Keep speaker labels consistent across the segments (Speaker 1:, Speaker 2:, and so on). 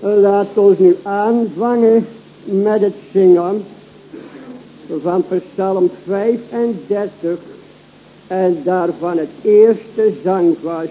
Speaker 1: Laat ons nu aanvangen met het zingen van Psalm 35 en daarvan het eerste zangvers.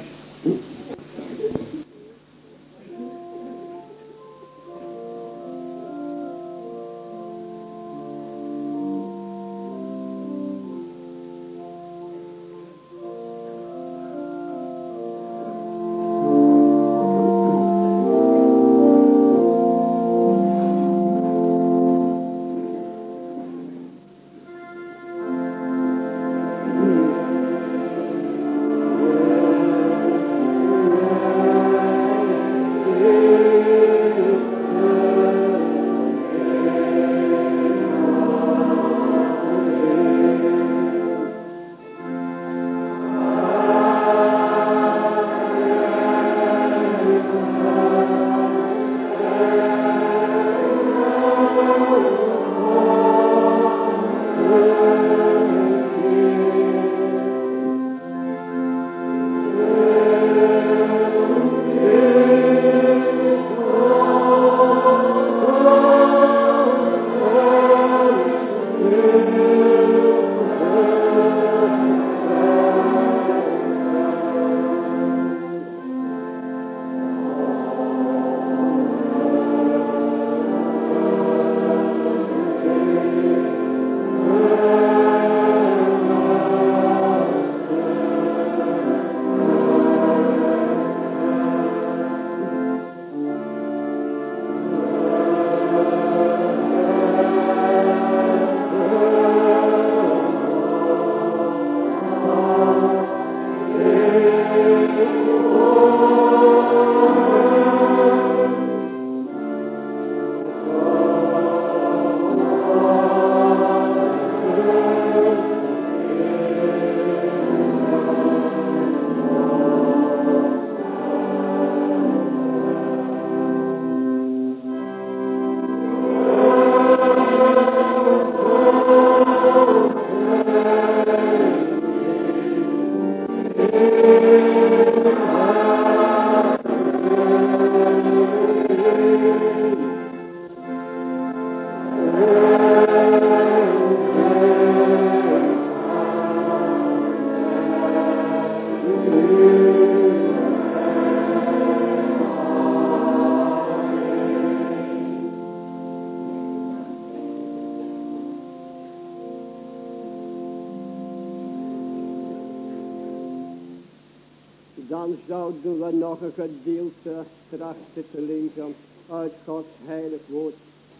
Speaker 1: Zouden we nog een gedeelte trachten te lezen uit Gods heilig woord.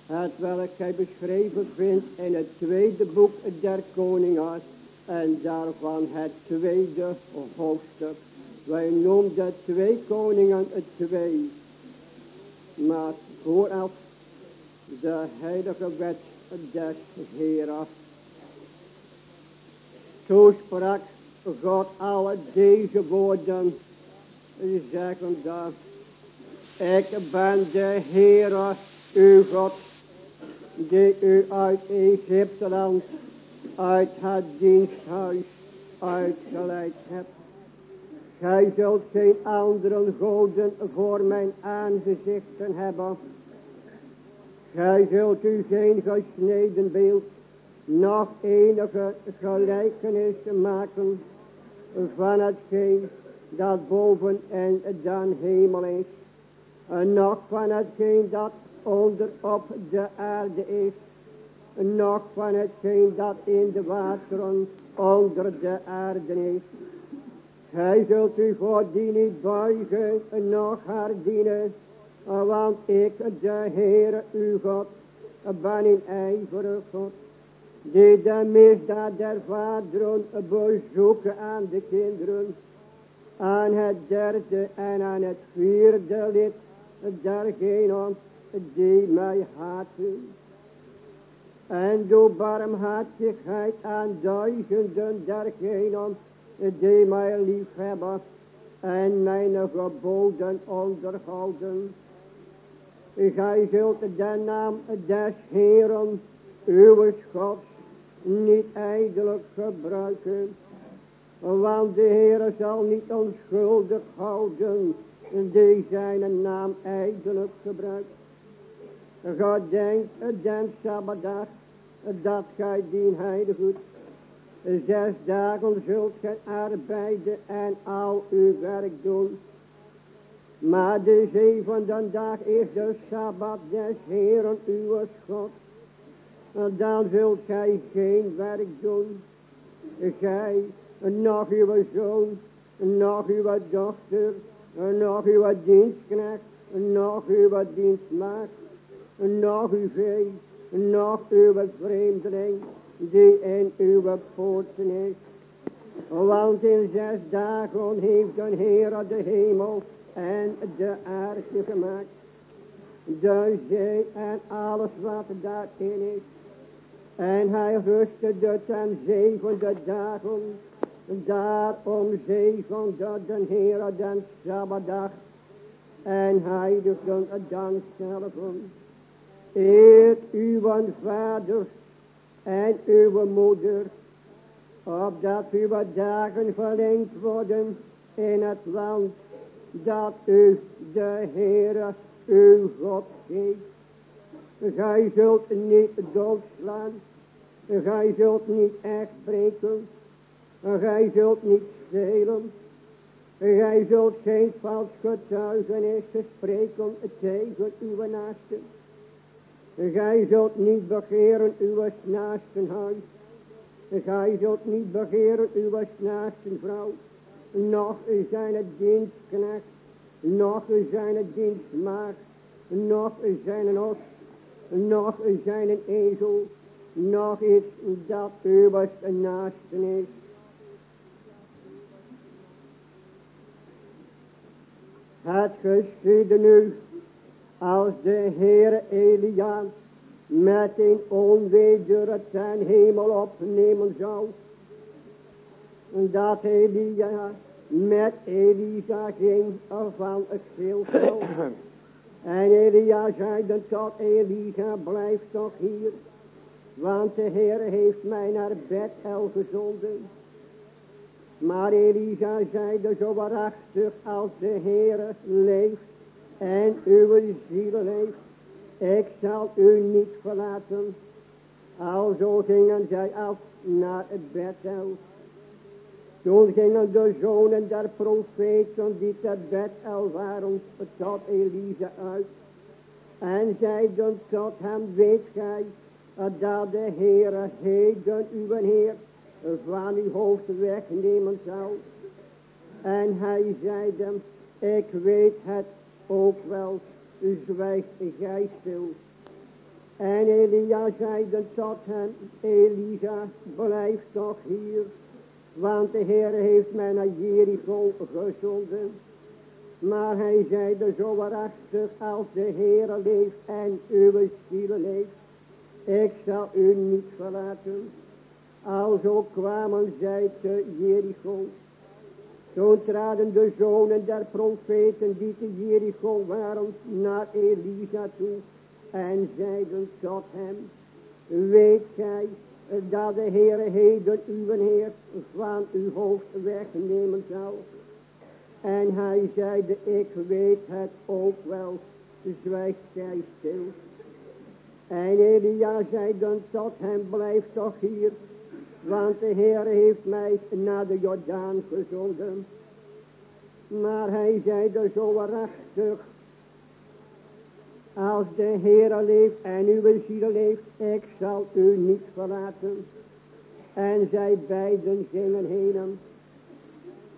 Speaker 1: Het welk hij beschreven vindt in het tweede boek der koningen. En daarvan het tweede hoofdstuk. Wij noemden twee koningen het twee. Maar vooraf de heilige wet des Heren. Zo sprak God alle deze woorden zeggen dat ik ben de Heere uw God die u uit Egypte land uit het diensthuis uitgeleid hebt. Gij zult geen andere goden voor mijn aangezichten hebben. Gij zult u geen gesneden beeld, nog enige gelijkenis maken van hetgeen dat boven en dan hemel is. Nog van hetgeen dat onder op de aarde is. Nog van hetgeen dat in de wateren onder de aarde is. Gij zult u voor die niet buigen, nog haar dienen. Want ik, de Heere, uw God, ben in ijverig God. Die de misdaad der vaderen bezoeken aan de kinderen. Aan het derde en aan het vierde lid dergenen die mij haten. En doe barmhartigheid aan duizenden dergenen die mij lief hebben en mijn geboden onderhouden. Gij zult de naam des Heeren, uw Gods, niet ijdelijk gebruiken. Want de Heere zal niet onschuldig houden die zijn naam eigenlijk gebruikt. God denkt den Sabbatdag dat gij dien heiliggoed. Zes dagen zult gij arbeiden en al uw werk doen. Maar de zevende dag is de Sabbat des Heeren uw God. Dan zult gij geen werk doen. Gij, nog uw zoon, nog uw dochter, nog uw dienstknecht, nog uw dienstmaagd, nog uw vee, nog uw vreemdeling, die in uw poorten is. Want in zes dagen heeft de Heer de hemel en de aarde gemaakt. De zee en alles wat daarin is. En hij rustte de ten zevende dagen. Daarom zevende de Heer den Sabbatdag. En heiligde dan zelf. Eer uw vader en uw moeder. Opdat uw dagen verlengd worden in het land dat u de Heere uw God geeft. Gij zult niet doodslaan. Gij zult niet echt breken. Gij zult niet stelen. Gij zult geen vals getuigenis spreken tegen uw naasten. Gij zult niet begeren uw naasten huis. Gij zult niet begeren uw naasten vrouw nog zijn het dienstknecht, nog zijn het dienstmaagd, nog zijn een os, nog zijn een ezel, nog iets dat uwerste naasten is. Het geschiedde nu, als de Heere Elia met een onweder het zijn hemel opnemen zou, dat Elia met Elisa ging van het schildveld. en Elia zei dan tot Elisa, blijf toch hier. Want de Heer heeft mij naar Bethel gezonden. Maar Elisa zeide zo waarachtig als de Heer leeft en uw ziel leeft. Ik zal u niet verlaten. Alzo gingen zij af naar het Bethel. Toen gingen de zonen der profeten die te Bethel waren tot Elisa uit. En zeiden tot hem, weet gij dat de Heere heden uw Heer van uw hoofd wegnemen zal. En hij zeide, ik weet het ook wel, zwijg gij stil. En Elia zeide tot hem, Elisa, blijf toch hier. Want de Heer heeft mij naar Jericho gezonden. Maar hij zeide zo waarachtig als de Heer leeft en uw ziel leeft. Ik zal u niet verlaten. Alzo kwamen zij te Jericho. Toen traden de zonen der profeten die te Jericho waren naar Elisa toe. En zeiden tot hem. Weet gij dat de Heere heden uw Heer van uw hoofd wegnemen zal. En hij zeide, ik weet het ook wel, zwijg gij stil. En Elia zei dan tot hem, blijf toch hier, want de Heer heeft mij naar de Jordaan gezonden. Maar hij zeide zo waarachtig, als de Heer leeft en uw ziel leeft, ik zal u niet verlaten. En zij beiden gingen heen.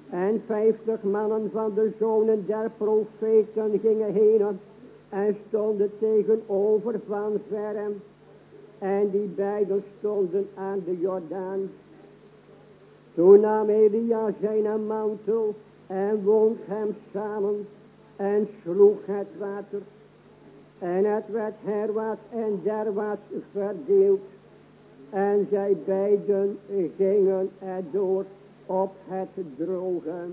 Speaker 1: En vijftig mannen van de zonen der profeten gingen heen en stonden tegenover van verre. En die beiden stonden aan de Jordaan. Toen nam Elia zijn mantel en wond hem samen en sloeg het water en het werd herwaarts en derwaarts verdeeld. En zij beiden gingen erdoor op het droge.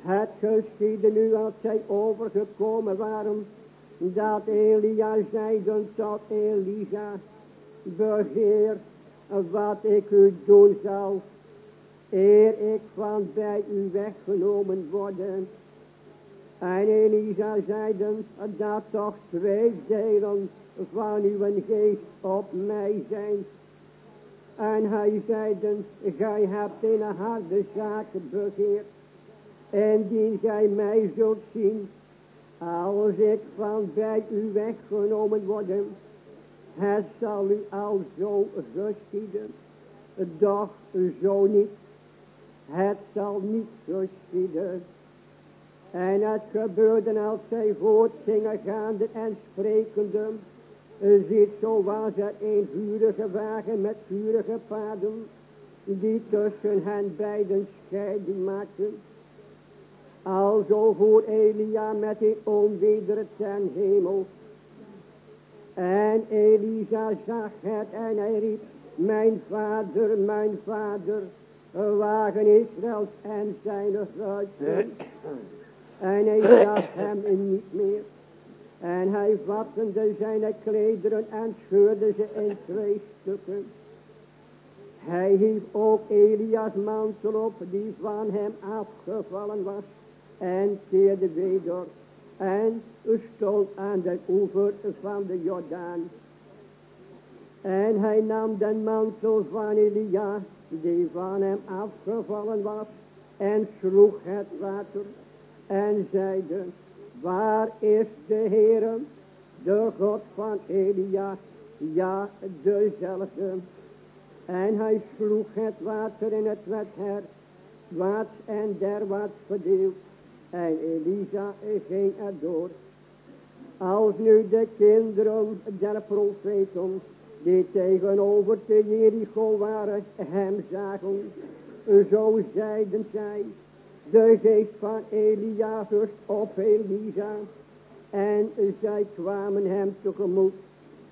Speaker 1: Het geschiedde nu als zij overgekomen waren, dat Elia zeide tot Elisa, begeer wat ik u doen zal, eer ik van bij u weggenomen worden. En Elisa zeiden dat toch twee delen van uw geest op mij zijn. En hij zeide, gij hebt een harde zaak begeerd. En die gij mij zult zien, als ik van bij u weggenomen worden, het zal u al zo geschieden. Doch zo niet. Het zal niet geschieden. En het gebeurde als zij voortgingen gaande en sprekende. Ziet, zo was er een vurige wagen met vurige paden, die tussen hen beiden scheiding maakten. Alzo voor Elia met een onweder ten hemel. En Elisa zag het en hij riep, mijn vader, mijn vader, wagen Israëls en zijn ruiten. En hij zag hem niet meer. En hij vattende zijn klederen en scheurde ze in twee stukken. Hij hief ook Elias mantel op die van hem afgevallen was en keerde weder en stond aan de oever van de Jordaan. En hij nam de mantel van Elia die van hem afgevallen was en sloeg het water en zeide, waar is de Heere, de God van Elia, ja, dezelfde. En hij sloeg het water in het werd her, waard en derwaarts verdeeld. En Elisa ging erdoor. Als nu de kinderen der profeten, die tegenover de Jericho waren, hem zagen, zo zeiden zij, de geest van Elia rust op Elisa. En zij kwamen hem tegemoet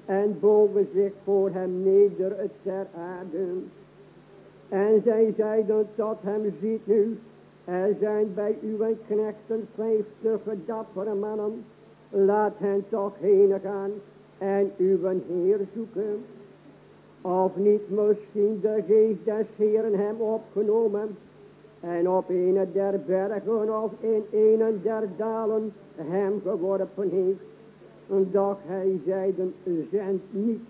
Speaker 1: en bogen zich voor hem neder ter aarde. En zij zeiden tot hem, ziet nu, er zijn bij uw knechten vijftig dappere mannen. Laat hen toch heen gaan en uw Heer zoeken. Of niet misschien de geest des Heeren hem opgenomen. En op een der bergen of in een der dalen hem geworpen heeft. Doch hij zeide zend niet.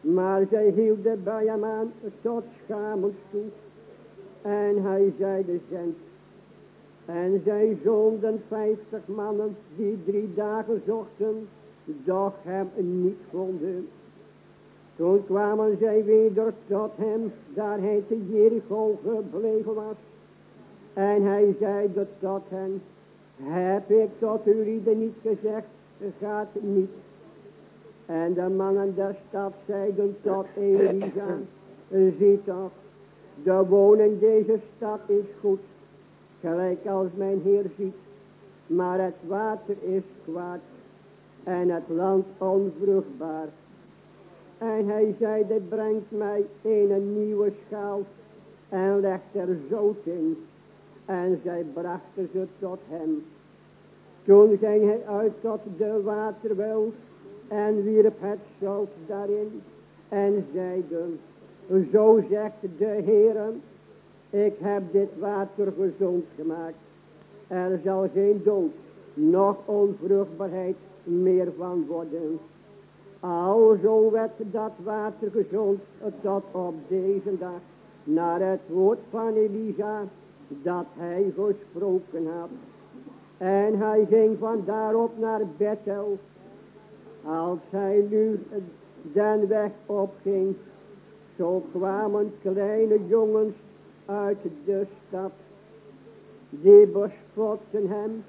Speaker 1: Maar zij hielden bij hem aan tot schamels. En hij zeide zend. En zij zonden vijftig mannen die drie dagen zochten, doch hem niet vonden. Toen kwamen zij weer tot hem, daar hij te Jericho gebleven was. En hij zeide tot hen, heb ik tot u niet gezegd, gaat niet. En de mannen der stad zeiden tot Elisa, zie toch, de woning deze stad is goed, gelijk als mijn Heer ziet. Maar het water is kwaad en het land onvruchtbaar. En hij zeide, brengt mij een nieuwe schaal en legt er zout in. En zij brachten ze tot hem. Toen ging hij uit tot de waterwel en wierp het zout daarin en zeide, zo zegt de Heer, ik heb dit water gezond gemaakt. Er zal geen dood, noch onvruchtbaarheid meer van worden. Alzo werd dat water gezond tot op deze dag. Naar het woord van Elisa dat hij gesproken had. En hij ging van daarop naar Bethel. Als hij nu den weg opging, zo kwamen kleine jongens uit de stad. Die bespotten hem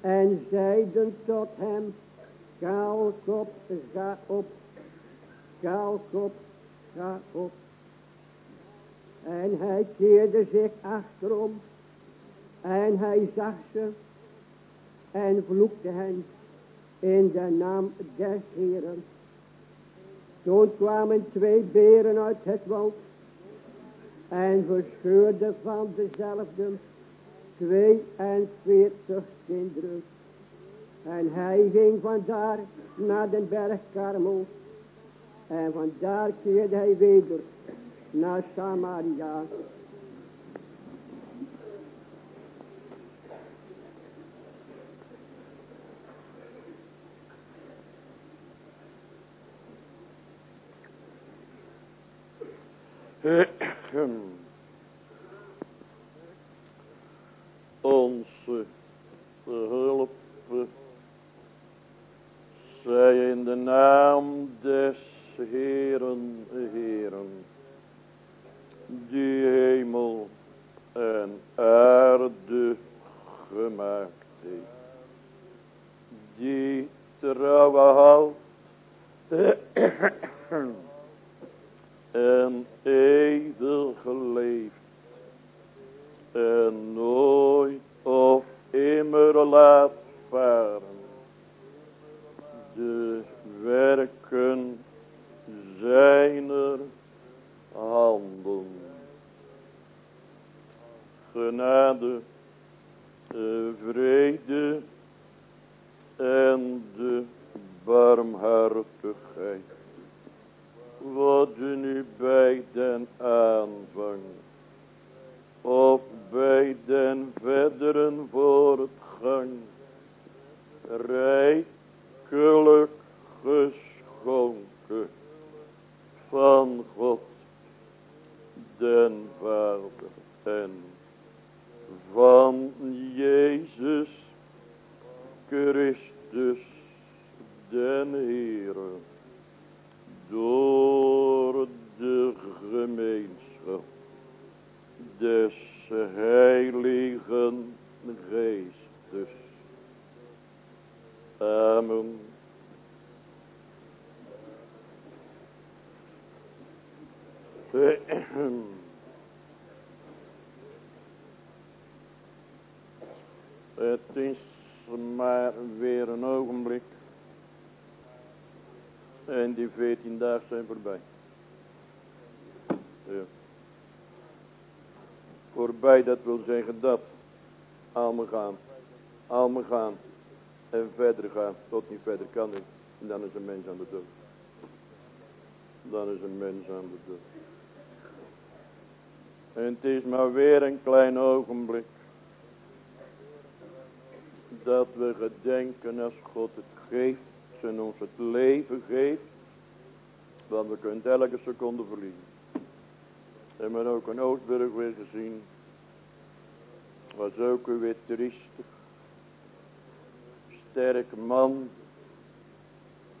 Speaker 1: en zeiden tot hem, Kaalkop, ga op, Kaalkop, ga op. En hij keerde zich achterom en hij zag ze en vloekte hen in de naam des Heeren. Toen kwamen twee beren uit het woud en verscheurden van dezelfde twee en veertig kinderen. En hij ging vandaar naar den berg Karmel. En vandaar keerde hij weder naar Samaria.
Speaker 2: Onze hulp zij in de naam des Heeren, Heeren, die hemel en aarde gemaakt heeft, die trouwe houdt en eeuwig leeft en nooit of immer laat varen de werken zijner handen. Genade, vrede en de barmhartigheid. Wat nu bij den aanvang? Of bij den verderen voortgang. Rijkelijk geschonken van God den Vader en van Jezus Christus den Heere door de gemeenschap des heiligen geestes. Amen. Het is maar weer een ogenblik. En die veertien dagen zijn voorbij. Ja. Voorbij, dat wil zeggen dat. Allemaal gaan. Allemaal gaan. En verder gaan. Tot niet verder kan. En dan is een mens aan de dood. Dan is een mens aan de dood. En het is maar weer een klein ogenblik. Dat we gedenken als God het geeft. En ons het leven geeft. Want we kunnen elke seconde verliezen. En men ook een Oostburg weer gezien. Was ook weer triestig. Sterk man.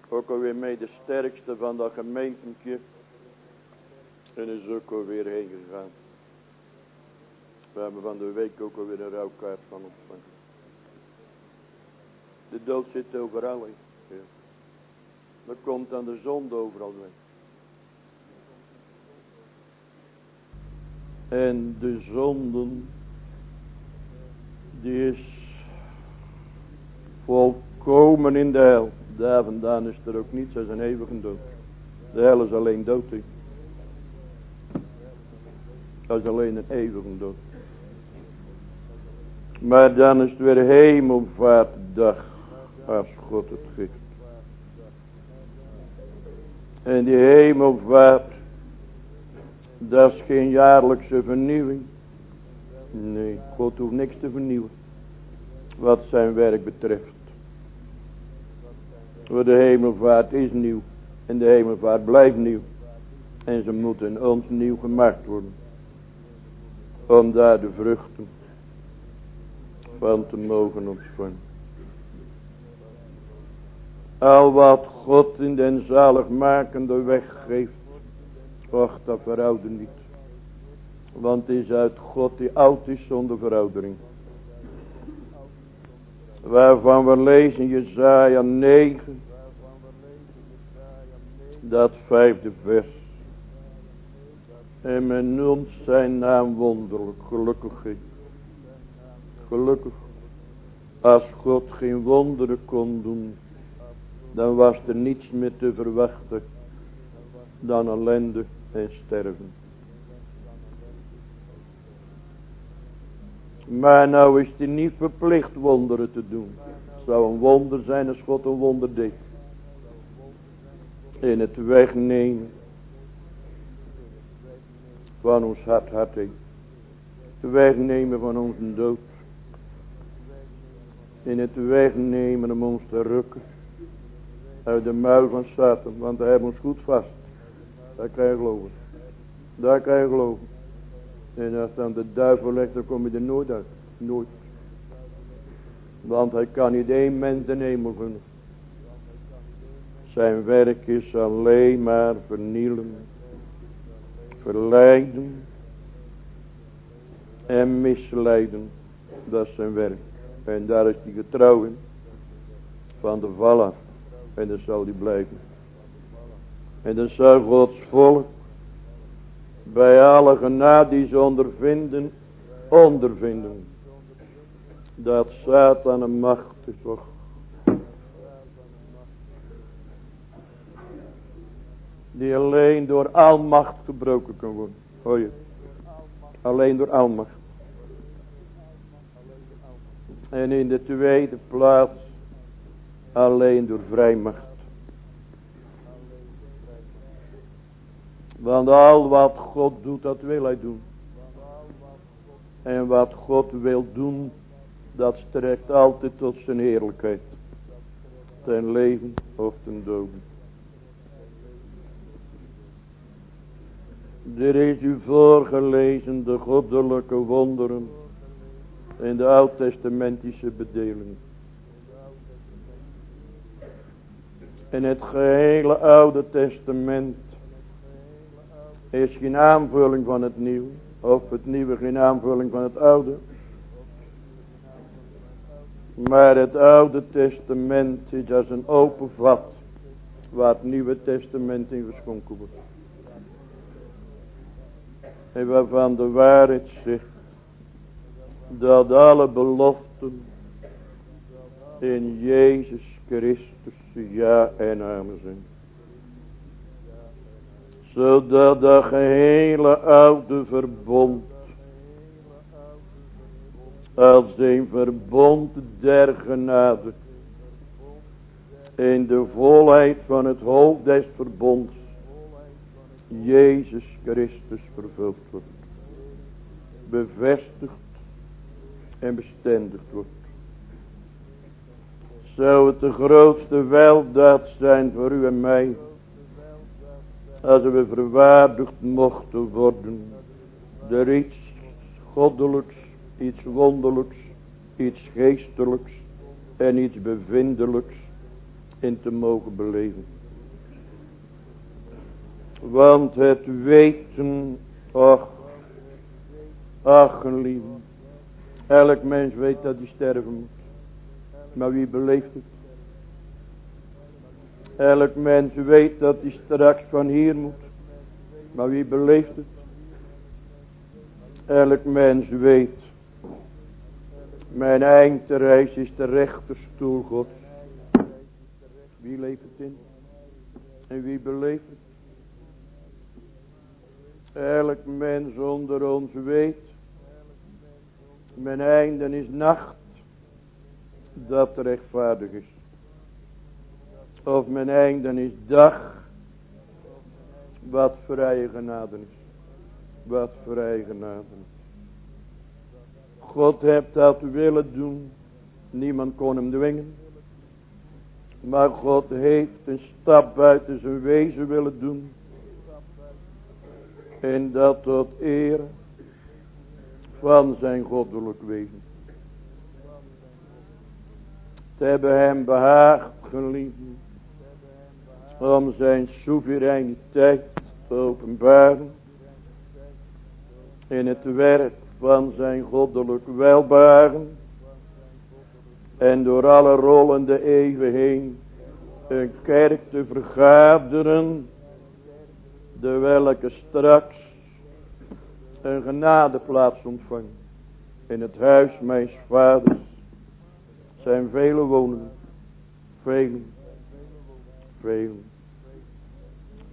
Speaker 2: Ook alweer mee de sterkste van dat gemeentetje. En is ook alweer heen gegaan. We hebben van de week ook alweer een rouwkaart van ontvangen. De dood zit overal in. Dan komt dan de zonde overal weg. En de zonden, die is volkomen in de hel. Daar vandaan is er ook niets als een eeuwige dood. De hel is alleen dood. Dat is alleen een eeuwige dood. Maar dan is het weer hemelvaartdag als God het geeft. En die hemelvaart, dat is geen jaarlijkse vernieuwing. Nee, God hoeft niks te vernieuwen. Wat zijn werk betreft. Want de hemelvaart is nieuw. En de hemelvaart blijft nieuw. En ze moeten ons nieuw gemaakt worden. Om daar de vruchten van te mogen ontvangen. Al wat God in den zaligmakende weg geeft. Och, dat veroudert niet. Want het is uit God die oud is zonder veroudering. Waarvan we lezen Jezaja 9. Dat vijfde vers. En men noemt zijn naam wonderlijk. Gelukkig. Gelukkig. Als God geen wonderen kon doen. Dan was er niets meer te verwachten. Dan ellende en sterven. Maar nou is hij niet verplicht wonderen te doen. Het zou een wonder zijn als God een wonder deed. In het wegnemen van ons hart, hart. Het wegnemen van onze dood. In het wegnemen om ons te rukken. Uit de muil van Satan. Want hij heeft ons goed vast. Dat kan je geloven. Daar kan je geloven. En als dan de duivel legt, dan kom je er nooit uit. Nooit. Want hij kan niet één mens de hemel. Zijn werk is alleen maar vernielen, verleiden en misleiden. Dat is zijn werk. En daar is hij getrouw in. Van de val af. En dan zal hij blijven. En dan zal Gods volk bij alle genade die ze ondervinden, ondervinden. Dat Satan een macht is. Och. Die alleen door almacht gebroken kan worden. Alleen door almacht. En in de tweede plaats alleen door vrijmacht. Want al wat God doet, dat wil hij doen. En wat God wil doen, dat strekt altijd tot zijn heerlijkheid. Ten leven of ten doden. Er is u voorgelezen de goddelijke wonderen in de oud-testamentische bedelingen. In het gehele oude testament is geen aanvulling van het nieuwe. Of het nieuwe geen aanvulling van het oude. Maar het oude testament is als een open vat. Waar het nieuwe testament in geschonken wordt. En waarvan de waarheid zegt. Dat alle beloften in Jezus Christus ja en amen zodat de gehele oude verbond als een verbond der genade in de volheid van het hoofd des verbonds Jezus Christus vervuld wordt bevestigd en bestendigd wordt zou het de grootste weldaad zijn voor u en mij als we verwaardigd mochten worden. Er iets goddelijks, iets wonderlijks, iets geestelijks en iets bevindelijks in te mogen beleven. Want het weten, ach, ach lieve, elk mens weet dat hij sterven moet. Maar wie beleeft het? Elk mens weet dat hij straks van hier moet. Maar wie beleeft het? Elk mens weet. Mijn eindreis is de rechterstoel God. Wie leeft het in? En wie beleeft het? Elk mens onder ons weet. Mijn einde is nacht. Dat rechtvaardig is. Of mijn einde is dag. Wat vrije genade is. Wat vrije genade is. God heeft dat willen doen. Niemand kon hem dwingen. Maar God heeft een stap buiten zijn wezen willen doen. En dat tot eer van zijn goddelijk wezen. Het hebben hem behaagd geliefd om zijn soevereiniteit te openbaren in het werk van zijn goddelijk welbaren en door alle rollende eeuwen heen een kerk te vergaderen de welke straks een genadeplaats ontvangt in het huis mijn vaders zijn vele woningen velen velen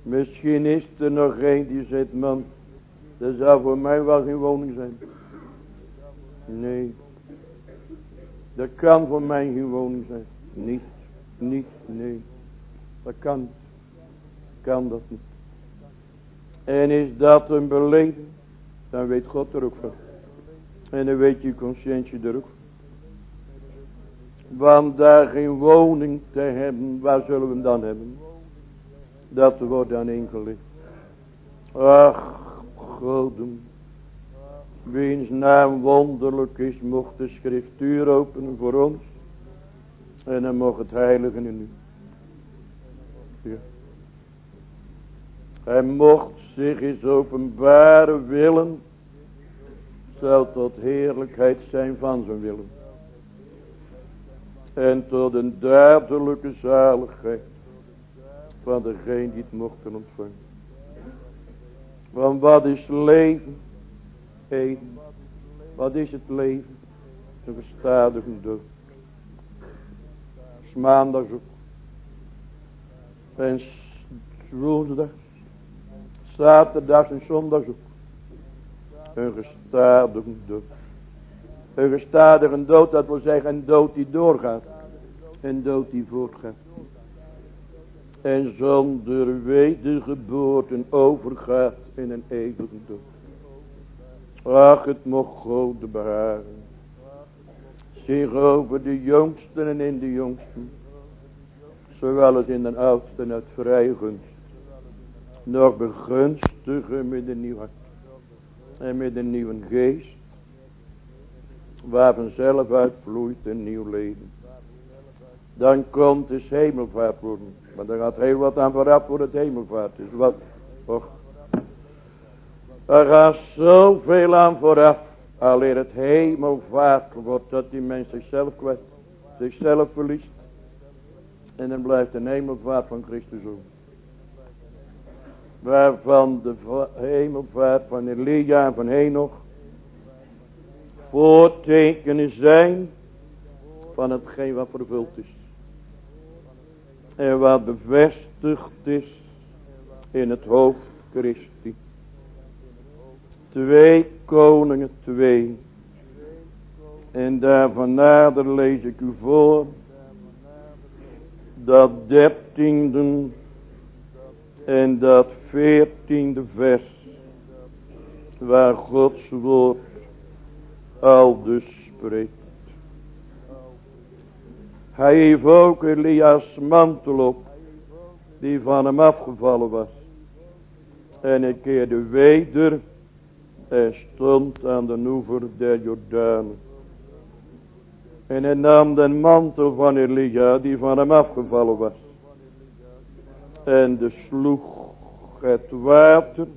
Speaker 2: Misschien is er nog een die zegt, man, dat zou voor mij wel geen woning zijn. Nee. Dat kan voor mij geen woning zijn. Niet, niet, nee. Dat kan. Kan dat niet. En is dat een beleden, dan weet God er ook van. En dan weet je conscientie er ook van. Want daar geen woning te hebben, waar zullen we hem dan hebben? Dat wordt dan ingelicht. Ach, Godem. Wiens naam wonderlijk is, mocht de schriftuur openen voor ons. En dan mocht het heilige in u. Ja. Hij mocht zich eens openbare willen. Zal tot heerlijkheid zijn van zijn willen. En tot een duidelijke zaligheid. Van degene die het mochten ontvangen. Want wat is leven? Eden. Wat is het leven? Een gestadige dood. S maandags ook. En woensdag. Zaterdags en zondags ook. Een gestadige dood. Een gestadige dood, dat wil zeggen een dood die doorgaat. Een dood die voortgaat. En zonder wedergeboorte overgaat in een eeuwige dood. Ach, het mocht God behagen. Zich over de jongsten en in de jongsten. Zowel als in de oudsten uit vrije gunst. Nog begunstigen met een nieuw hart. En met een nieuwe geest. Waar vanzelf uitvloeit een nieuw leven. Dan komt het hemelvaart worden. Maar daar gaat heel wat aan vooraf voor het hemelvaart is. Wat, er gaat zoveel aan vooraf. Alleen het hemelvaart wordt dat die mens zichzelf kwijt. Zichzelf verliest. En dan blijft een hemelvaart van Christus over. Waarvan de hemelvaart van Elia en van Henoch voortekenen zijn van hetgeen wat vervuld is. En wat bevestigd is in het hoofd Christi. Twee koningen, twee. En daarvan nader lees ik u voor. Dat dertiende en dat veertiende vers. Waar Gods woord al dus spreekt. Hij heeft ook Elias mantel op. Die van hem afgevallen was. En hij keerde weder hij stond aan de oever der Jordaan. En hij nam de mantel van Elia die van hem afgevallen was. En de sloeg het water.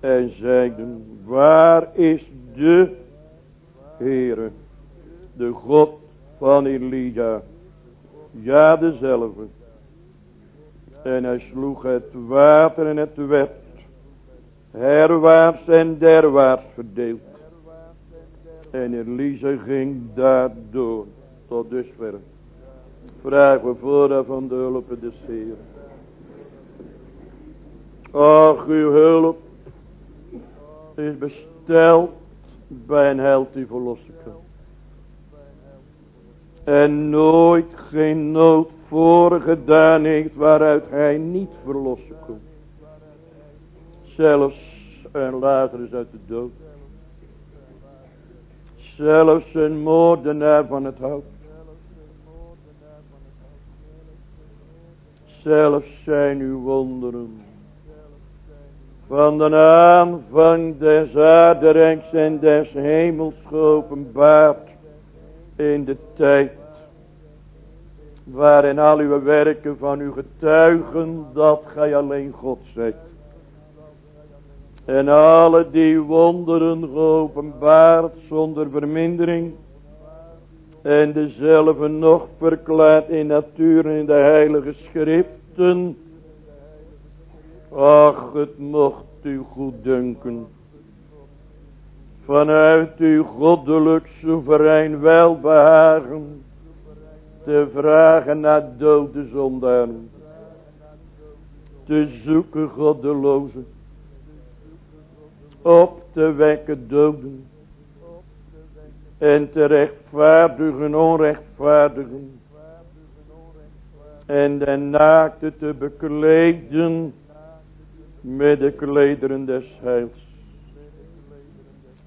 Speaker 2: En zeiden, waar is de Heere, de God van Elia? Ja, dezelfde. En hij sloeg het water en het werd herwaarts en derwaarts verdeeld. En Elise ging daardoor tot dusver. Vragen we vooraf van de hulp des Heer. Ach, uw hulp is besteld bij een held die verlossen kan. En nooit geen nood voorgedaan heeft waaruit hij niet verlossen kon. Zelfs een Lazarus uit de dood. Zelfs een moordenaar van het hout. Zelfs zijn uw wonderen. Van de aanvang des aarderijks en des hemels geopenbaard. In de tijd. Waarin al uw werken van uw getuigen dat gij alleen God zijt. En alle die wonderen geopenbaard zonder vermindering. En dezelfde nog verklaard in natuur in de heilige schriften. Ach, het mocht u goed dunken. Vanuit uw goddelijk soeverein welbehagen. Te vragen naar dode zondaren. Te zoeken goddelozen op te wekken doden. En te rechtvaardigen onrechtvaardigen. En de naakte te bekleden met de klederen des heils.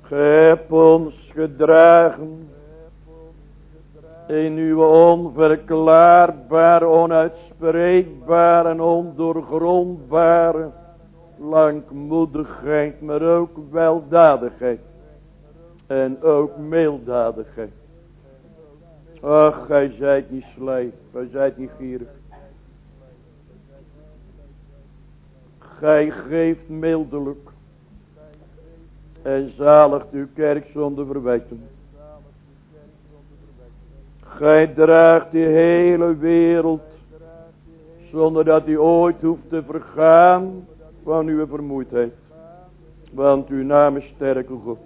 Speaker 2: Ge ons gedragen in uw onverklaarbare, onuitspreekbare en ondoorgrondbare langmoedigheid, maar ook weldadigheid. En ook milddadigheid. Ach, gij zijt niet slijp, gij zijt niet gierig. Gij geeft mildelijk. En zaligt uw kerk zonder verwijten. Gij draagt die hele wereld. Zonder dat u ooit hoeft te vergaan van uw vermoeidheid. Want uw naam is sterke God.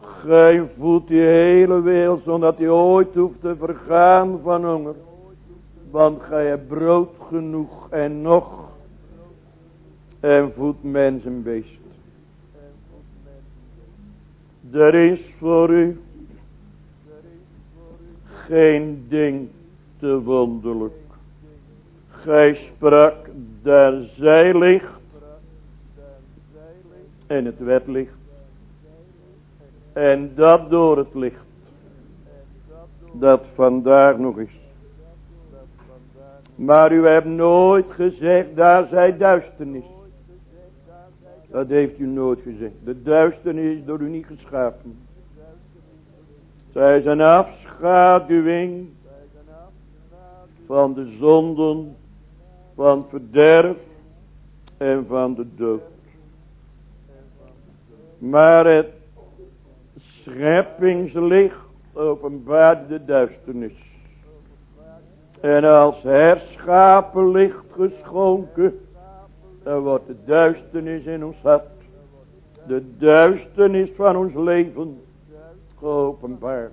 Speaker 2: Gij voedt die hele wereld zonder dat u ooit hoeft te vergaan van honger. Want gij hebt brood genoeg en nog. En voedt mens en beest. Er is voor u geen ding te wonderlijk. Gij sprak, daar zij licht. En het werd licht. En dat door het licht. Dat vandaag nog is. Maar u hebt nooit gezegd, daar zij duisternis. Dat heeft u nooit gezegd. De duisternis is door u niet geschapen. Zij is een afschaduwing van de zonden, van verderf en van de dood. Maar het scheppingslicht openbaart de duisternis. En als herschapen licht geschonken, dan wordt de duisternis in ons hart, de duisternis van ons leven, geopenbaard.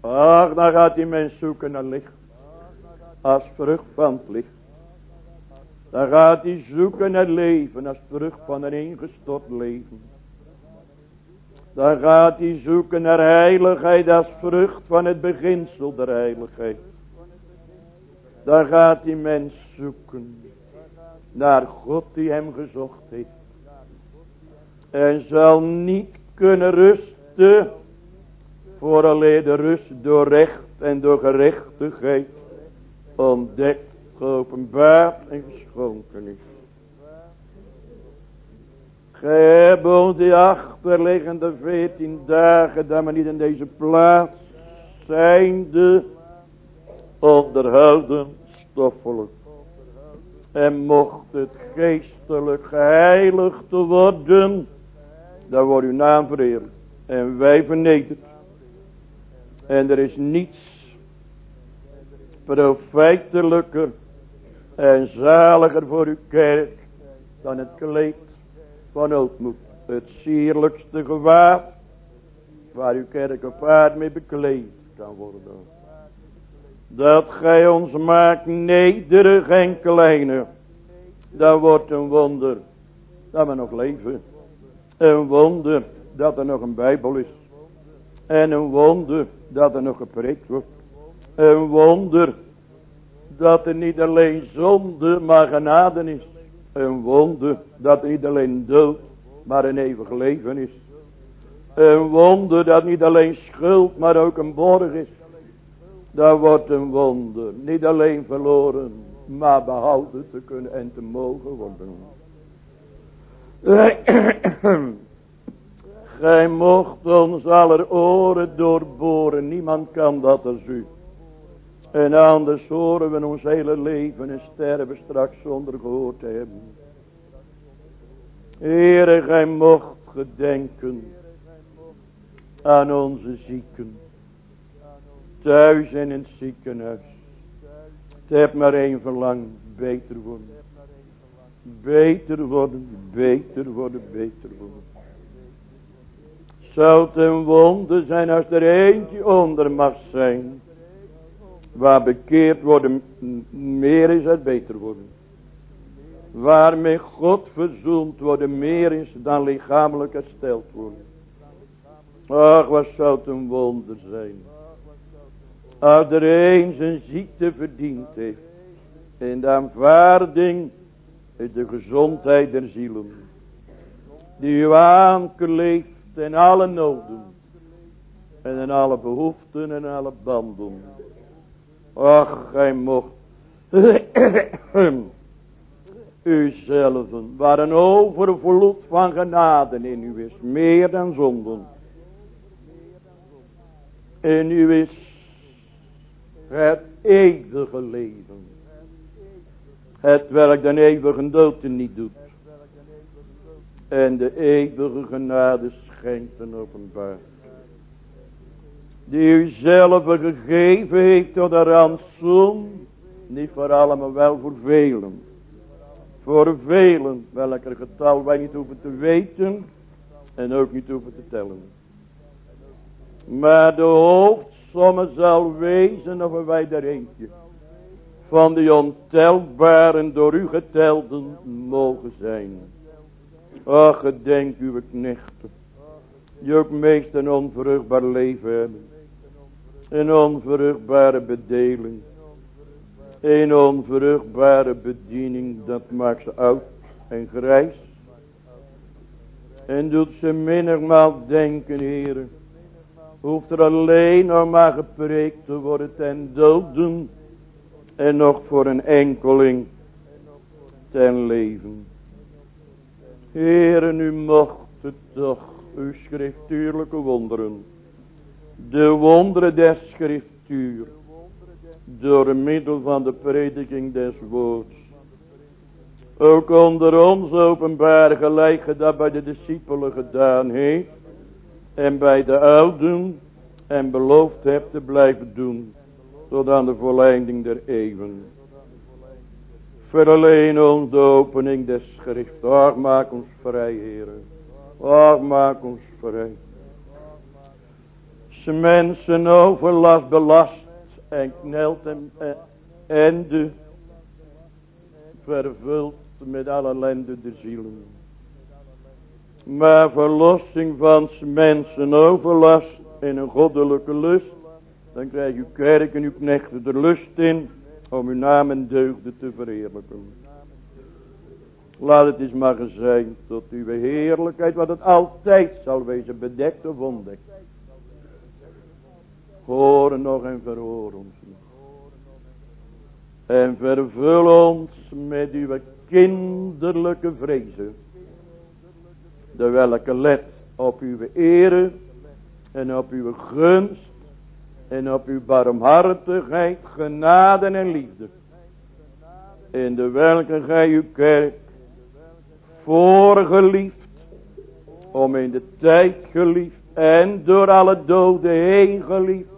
Speaker 2: Ach, dan gaat die mens zoeken naar licht. Als vrucht van het licht. Dan gaat hij zoeken naar leven als vrucht van een ingestort leven. Dan gaat hij zoeken naar heiligheid als vrucht van het beginsel der heiligheid. Dan gaat die mens zoeken naar God die hem gezocht heeft. En zal niet kunnen rusten vooraleer de rust door recht en door gerechtigheid ontdekt, geopenbaard en geschonken is. Gij die achterliggende veertien dagen, dat we niet in deze plaats zijnde onderhouden stoffelijk. En mocht het geestelijk geheiligd worden, dan wordt uw naam vereerd. En wij vernederd. En er is niets profijtelijker en zaliger voor uw kerk dan het kleed van ootmoed. Het sierlijkste gewaad waar uw kerk op aard mee bekleed kan worden. Dat gij ons maakt nederig en kleiner. Dat wordt een wonder dat we nog leven. Een wonder dat er nog een Bijbel is. En een wonder dat er nog gepreekt wordt. Een wonder dat er niet alleen zonde maar genade is. Een wonder dat er niet alleen dood maar een eeuwig leven is. Een wonder dat niet alleen schuld maar ook een borg is. Dat wordt een wonder. Niet alleen verloren maar behouden te kunnen en te mogen worden. Gij mocht ons aller oren doorboren. Niemand kan dat als u. En anders horen we ons hele leven en sterven straks zonder gehoord te hebben. Heere, gij mocht gedenken aan onze zieken. Thuis in het ziekenhuis. Het heeft maar één verlang. Beter worden. Beter worden, beter worden, beter worden. Zou het een wonder zijn als er eentje onder mag zijn. Waar bekeerd worden meer is het beter worden. Waarmee God verzoend worden meer is dan lichamelijk hersteld worden. Ach, wat zou het een wonder zijn. Als er een ziekte verdiend heeft. In de aanvaarding is de gezondheid der zielen. Die u aankleeft in alle noden. En in alle behoeften en alle banden. Ach, gij mocht uzelf, waar een overvloed van genade in u is, meer dan zonden. In u is het eeuwige leven. Het welk de eeuwige dood niet doet. En de eeuwige genade schenkt en openbaar. Die u gegeven heeft tot de ransom. Niet voor allen, maar wel voor velen. Voor velen, welker getal wij niet hoeven te weten. En ook niet hoeven te tellen. Maar de hoofdsomme zal wezen of wij er eentje van die ontelbaren door u getelden mogen zijn. Ach, gedenk uw knechten, die ook meest een onvruchtbaar leven hebben. Een onvruchtbare bedeling. Een onvruchtbare bediening, dat maakt ze oud en grijs. En doet ze mindermaal denken, heren. Hoeft er alleen nog maar gepreekt te worden ten doden. En nog voor een enkeling ten leven. Heren, u mocht het toch uw schriftuurlijke wonderen. De wonderen der schriftuur. Door middel van de prediking des woords. Ook onder ons openbaar gelijk dat bij de discipelen gedaan heeft. En bij de ouden. En beloofd hebt te blijven doen. Tot aan de volleinding der eeuwen. Verleen ons de opening des schrift. Maak ons vrij, heren. Maak ons vrij. S mensen overlast belast en knelt en, en de vervult met alle ellende de zielen. Maar verlossing van mensen overlast in een goddelijke lust, dan krijg uw kerk en uw knechten er lust in om uw naam en deugden te verheerlijken. Laat het eens maar zijn tot uw heerlijkheid, wat het altijd zal wezen, bedekt of ontdekt. Horen nog en verhoor ons nog. En vervul ons met uw kinderlijke vrezen. De welke let op uw ere en op uw gunst en op uw barmhartigheid, genade en liefde. In de welke gij uw kerk voorgeliefd, om in de tijd geliefd en door alle doden heen geliefd,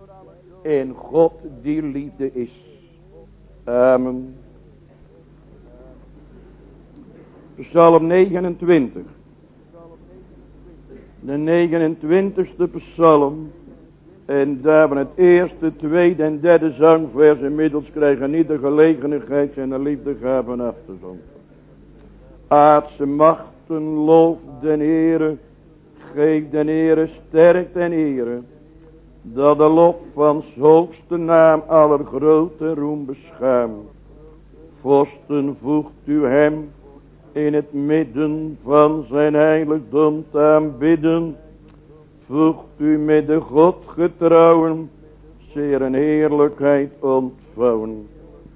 Speaker 2: in God die liefde is. Amen. Psalm 29. De 29ste psalm. En daar van het eerste, tweede en derde zangvers inmiddels krijgen niet de gelegenheid zijn de liefde gaven af te zonder. Aardse machten loof den Heere, geef den Heere sterk den Heere, dat de lof van hoogste naam aller grote roem beschaamt. Vorsten voegt u hem in het midden van zijn heiligdom te aanbidden, voegt u met de God getrouwen, zeer een heerlijkheid ontvouwen.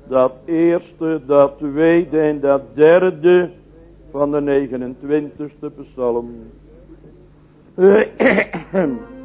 Speaker 2: Dat eerste, dat tweede en dat derde van de 29ste psalm.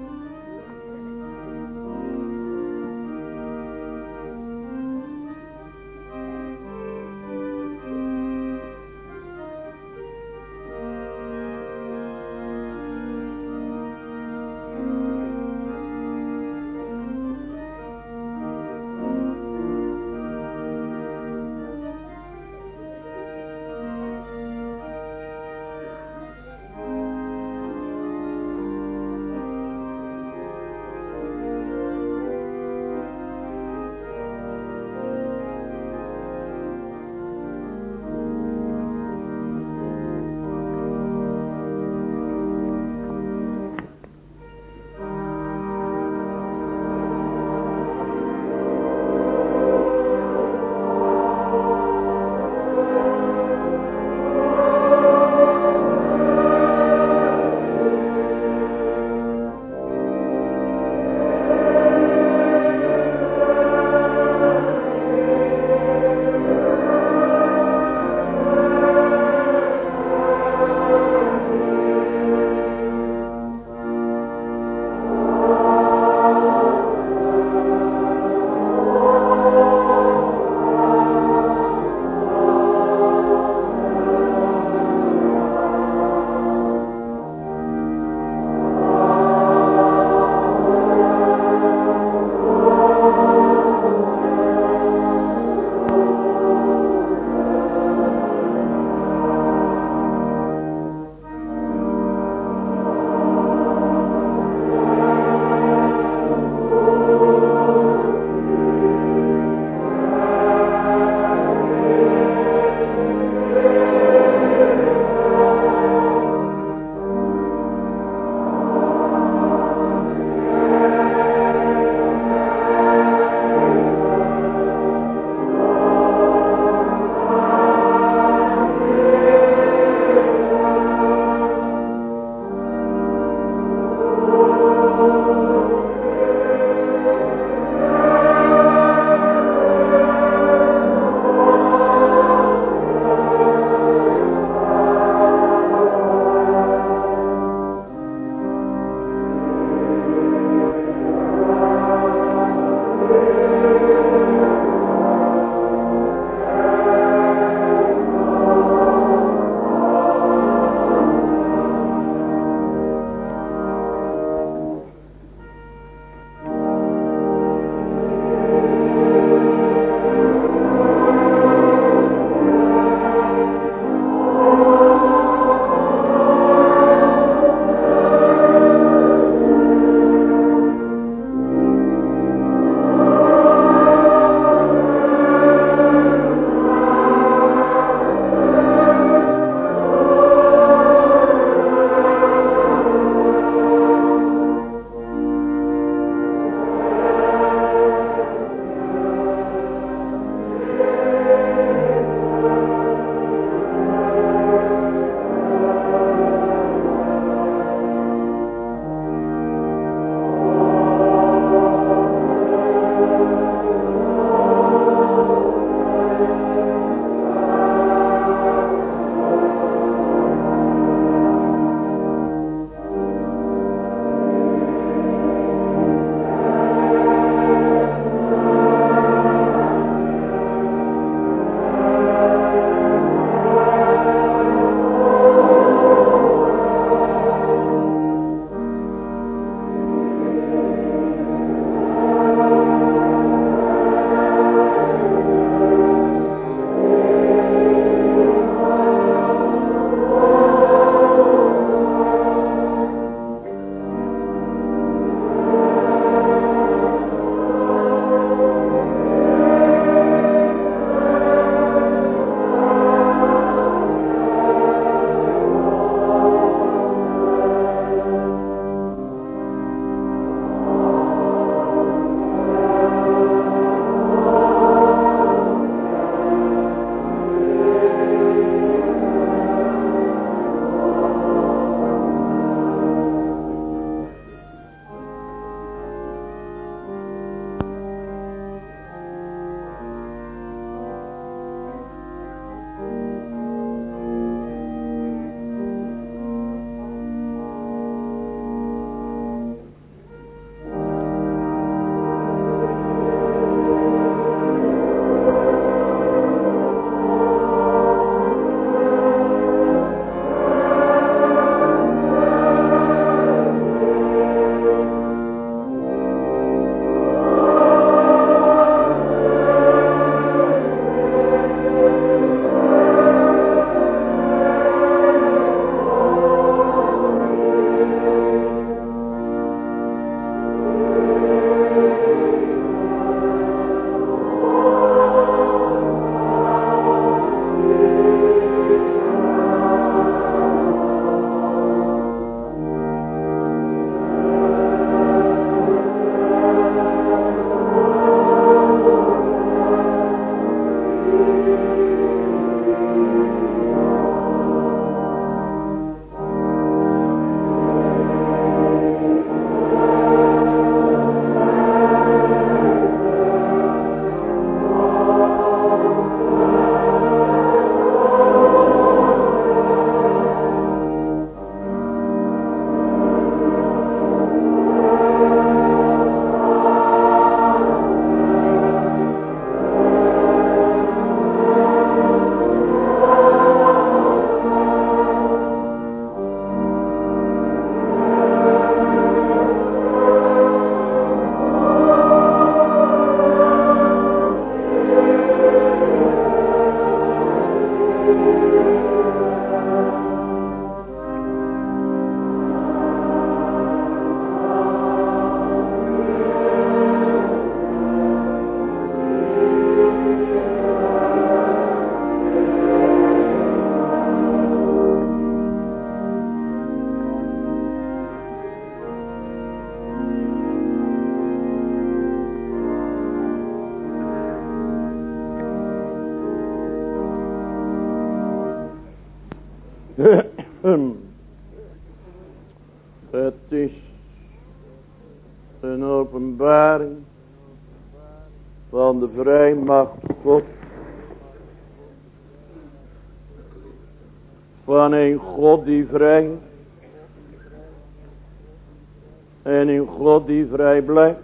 Speaker 2: En een God die vrij blijft.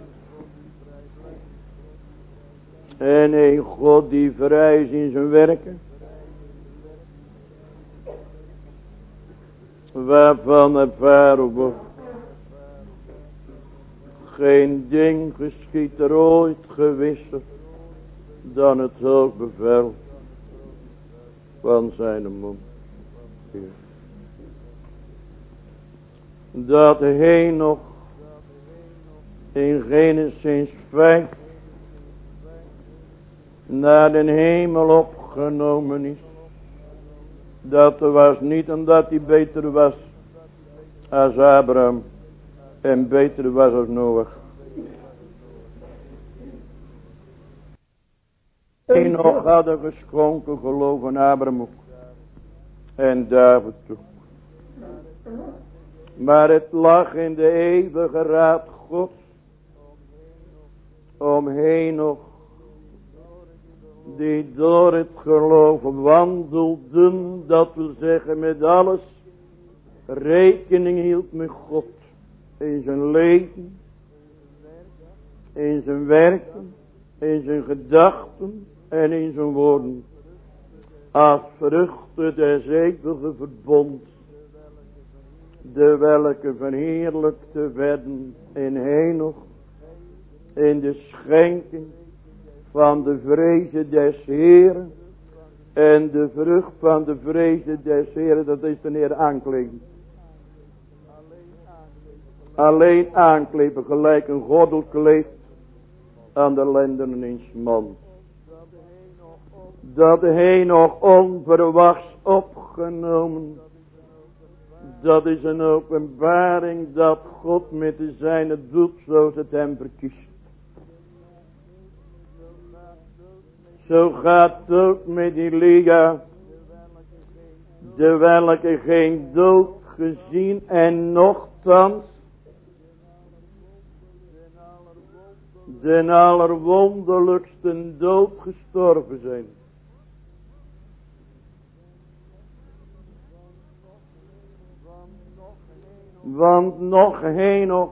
Speaker 2: En een God die vrij is in zijn werken. Waarvan ervaren wordt. Geen ding geschiet er ooit gewisser dan het hoogbevel van zijn mond. Dat hij nog in Genesis 5 naar de hemel opgenomen is. Dat was niet omdat hij beter was als Abraham en beter was als Noach. nog hadden geschonken geloof aan Abraham ook. En David ook. Maar het lag in de eeuwige raad Gods. Om nog Die door het geloof wandelden. Dat wil zeggen met alles. Rekening hield met God. In zijn leven. In zijn werken. In zijn gedachten. En in zijn woorden. Als vruchten des eeuwige verbond de welke verheerlijkte werden in Henoch, in de schenking van de vreze des Heeren, en de vrucht van de vreze des Heeren, dat is de Heer aankleven. Alleen aankleven, gelijk een gordel kleeft aan de lenden in man. Dat hij nog onverwachts opgenomen dat is een openbaring dat God met de zijne doet zoals het hem verkiest. Zo gaat ook met Elia. De welke geen dood gezien en nochtans de allerwonderlijkste dood gestorven zijn. Want nog nog,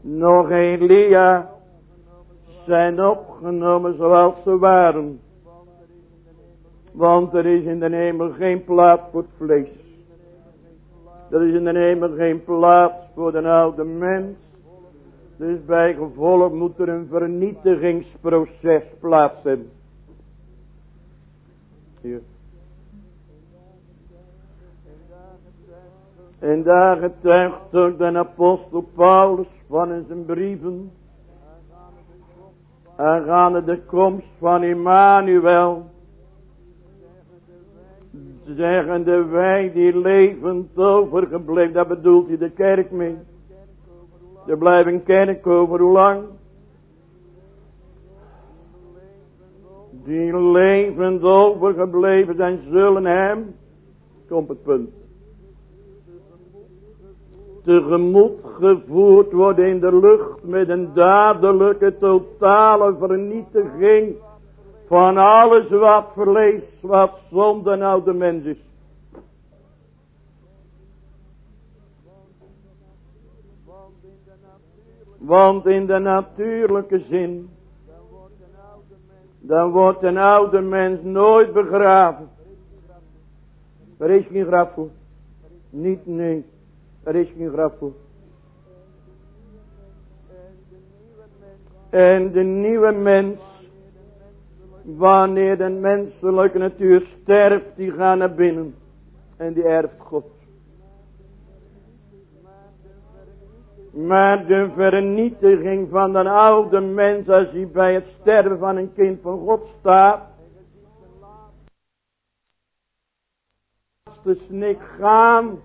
Speaker 2: nog Elia zijn opgenomen zoals ze waren. Want er is in de hemel geen plaats voor het vlees. Er is in de hemel geen plaats voor de oude mens. Dus bij gevolg moet er een vernietigingsproces plaats hebben. Hier. En daar getuigt ook de apostel Paulus van in zijn brieven. Aangaande de komst van Immanuel. Zeggende wij die levend overgebleven. Daar bedoelt hij de kerk mee. Er blijft een kerk over hoe lang? Die levend overgebleven zijn zullen hem. Komt het punt tegemoet gevoerd worden in de lucht met een dadelijke totale vernietiging van alles wat vlees, wat zonde en oude mens is. Want in de natuurlijke zin. Dan wordt een oude mens nooit begraven. Er is geen graf voor. Niet, nee. Er is geen graf voor. En de nieuwe mens, wanneer de menselijke natuur sterft, die gaat naar binnen. En die erft God. Maar de vernietiging van een oude mens als hij bij het sterven van een kind van God staat. De snik gaan.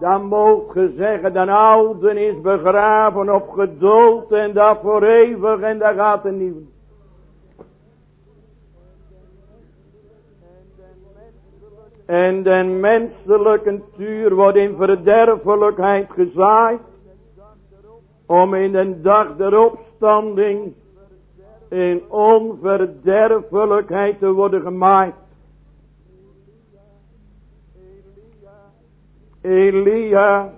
Speaker 2: Dan mogen zeggen, de oude is begraven op geduld en dat voor eeuwig en daar gaat een nieuwe. En de menselijke natuur wordt in verderfelijkheid gezaaid. Om in de dag der opstanding in onverderfelijkheid te worden gemaaid. Elia.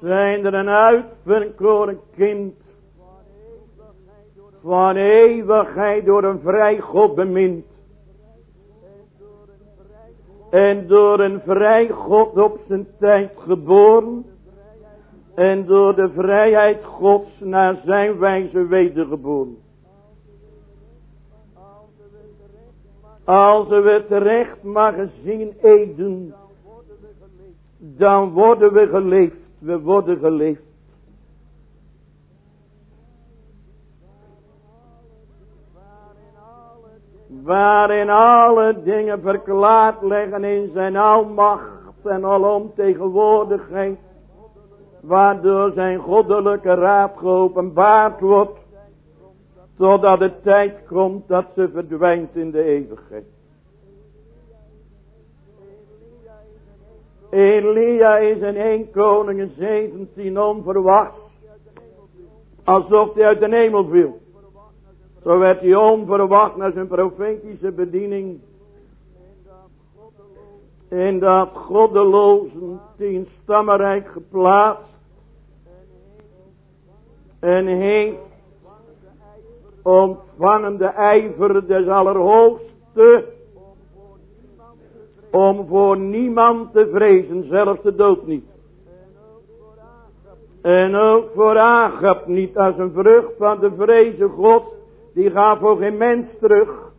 Speaker 2: Zijn er een uitverkoren kind. Van eeuwigheid door een vrij God bemind. En door een vrij God op zijn tijd geboren. En door de vrijheid Gods naar zijn wijze wedergeboren. Als we terecht mag zien eden. Dan worden we geleefd. We worden geleefd. waarin alle dingen verklaard liggen in zijn almacht en alomtegenwoordigheid, waardoor zijn goddelijke raad geopenbaard wordt, totdat de tijd komt dat ze verdwijnt in de eeuwigheid. Elia is in 1 Koningen 17 onverwacht, alsof hij uit de hemel viel. Zo werd hij onverwacht naar zijn profetische bediening. In dat goddeloze tien stammenrijk geplaatst. En heeft ontvangen de ijver des Allerhoogste. Om voor niemand te vrezen, zelfs de dood niet. En ook voor niet als een vrucht van de vreze God die gaat voor geen mens terug.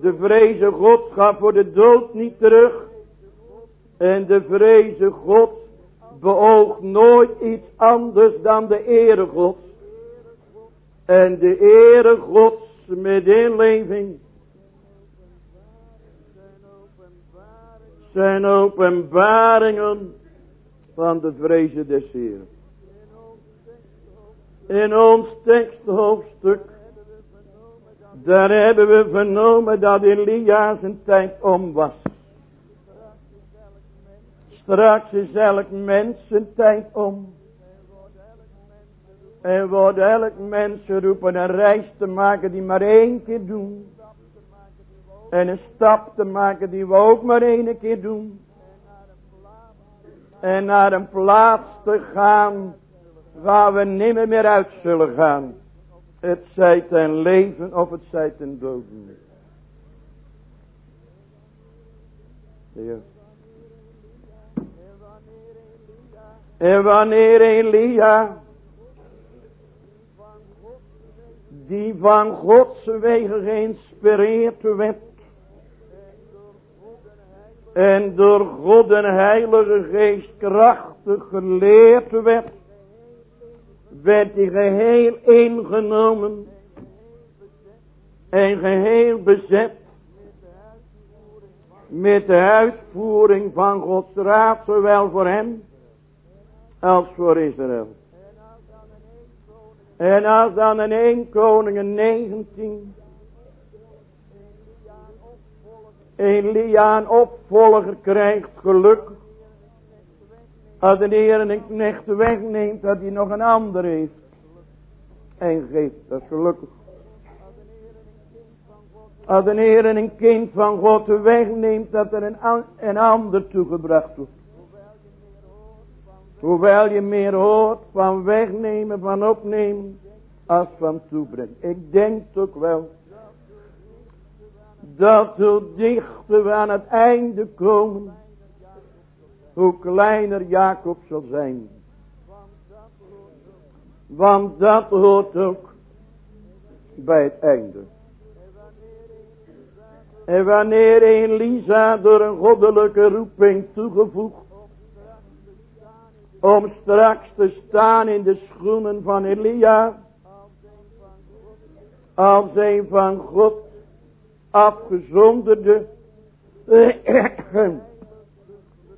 Speaker 2: De vreze God gaat voor de dood niet terug. En de vreze God beoogt nooit iets anders dan de ere God. En de ere Gods met inleving. Zijn openbaringen van de vreze des Heeren. In ons teksthoofdstuk daar hebben we vernomen dat Elia zijn tijd om was. Straks is elk mens zijn tijd om. En wordt elk mens geroepen een reis te maken die maar één keer doen. En een stap te maken die we ook maar één keer doen. En naar een plaats te gaan waar we nimmer meer uit zullen gaan. Het zij ten leven of het zij ten doden. Ja. En wanneer Elia, die van Gods wegen geïnspireerd werd, en door God en Heilige Geest krachtig geleerd werd, werd hij geheel ingenomen en geheel bezet met de uitvoering van Gods raad, zowel voor hem als voor Israël. En als dan in 1 Koningen 19 Elia een opvolger krijgt, gelukkig als de Heer een knecht wegneemt, dat hij nog een ander heeft. En geeft, dat is gelukkig. Als de Heer een kind van God wegneemt, dat er een, een ander toegebracht wordt. Hoewel je meer hoort van wegnemen, van opnemen, als van toebrengen. Ik denk toch wel, dat hoe dichter we aan het einde komen, hoe kleiner Jacob zal zijn. Want dat hoort ook bij het einde. En wanneer Elisa door een goddelijke roeping toegevoegd om straks te staan in de schoenen van Elia als een van God afgezonderde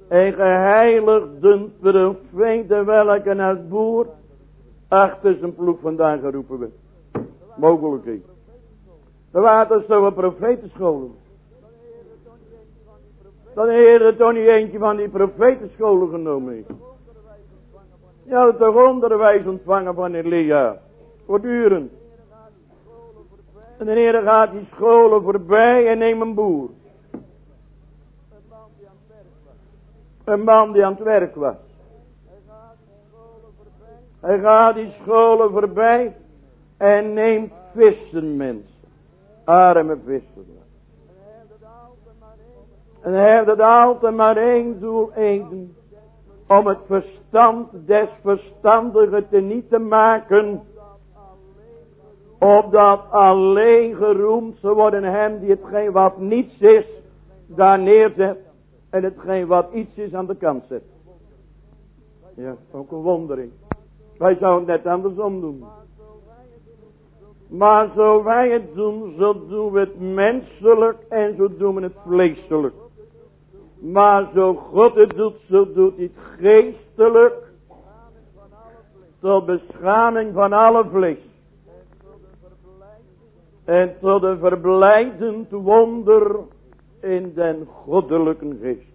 Speaker 2: en geheiligde profeten welke als boer achter zijn ploeg vandaan geroepen werd. Mogelijkheid. Er waren zo een profetenscholen. Dan heeft er toch niet eentje van die profetenscholen genomen. Je had toch onderwijs ontvangen van Elia. Voortdurend. En de Heer gaat die scholen voorbij en neemt een boer. Een man die aan het werk was. Hij gaat die scholen voorbij en neemt vissenmensen. Arme vissen. En hij heeft het altijd maar één doel eten. Om het verstand des verstandigen te niet te maken. Opdat alleen geroemd ze worden hem die hetgeen wat niets is. Daar neerzet. En hetgeen wat iets is aan de kant zet. Ja, ook een wondering. Wij zouden het net andersom doen. Maar zo wij het doen, zo doen we het menselijk en zo doen we het vleeselijk. Maar zo God het doet, zo doet hij het geestelijk. Tot beschaming van alle vlees. En tot een verblijdend wonder in den goddelijke geest.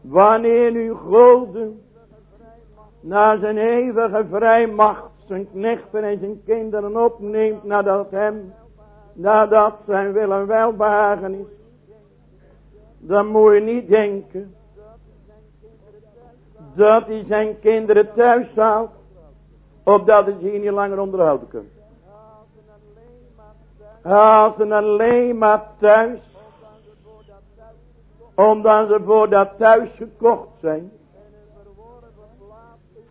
Speaker 2: Wanneer nu goden naar zijn eeuwige vrijmacht zijn knechten en zijn kinderen opneemt nadat hem, nadat zijn wil en welbehagen is, dan moet je niet denken dat hij zijn kinderen thuis haalt, opdat hij ze hier niet langer onderhouden kan. Haalt ze alleen maar thuis, omdat ze voor dat thuis gekocht zijn.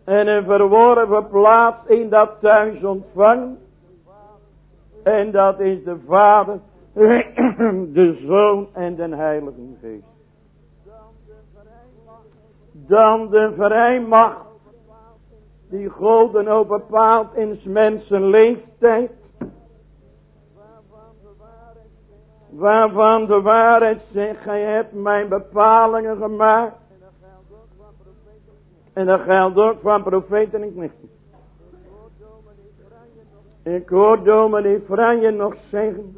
Speaker 2: En een verworven plaats in dat thuis ontvangen. En dat is de Vader, de Zoon en de Heilige Geest. Dan de vrijmacht die God ook bepaalt in mensen leeftijd. Waarvan de waarheid zegt, gij hebt mijn bepalingen gemaakt. En dat geldt ook van profeten en knechten. Ik hoor dominee Franje nog zeggen.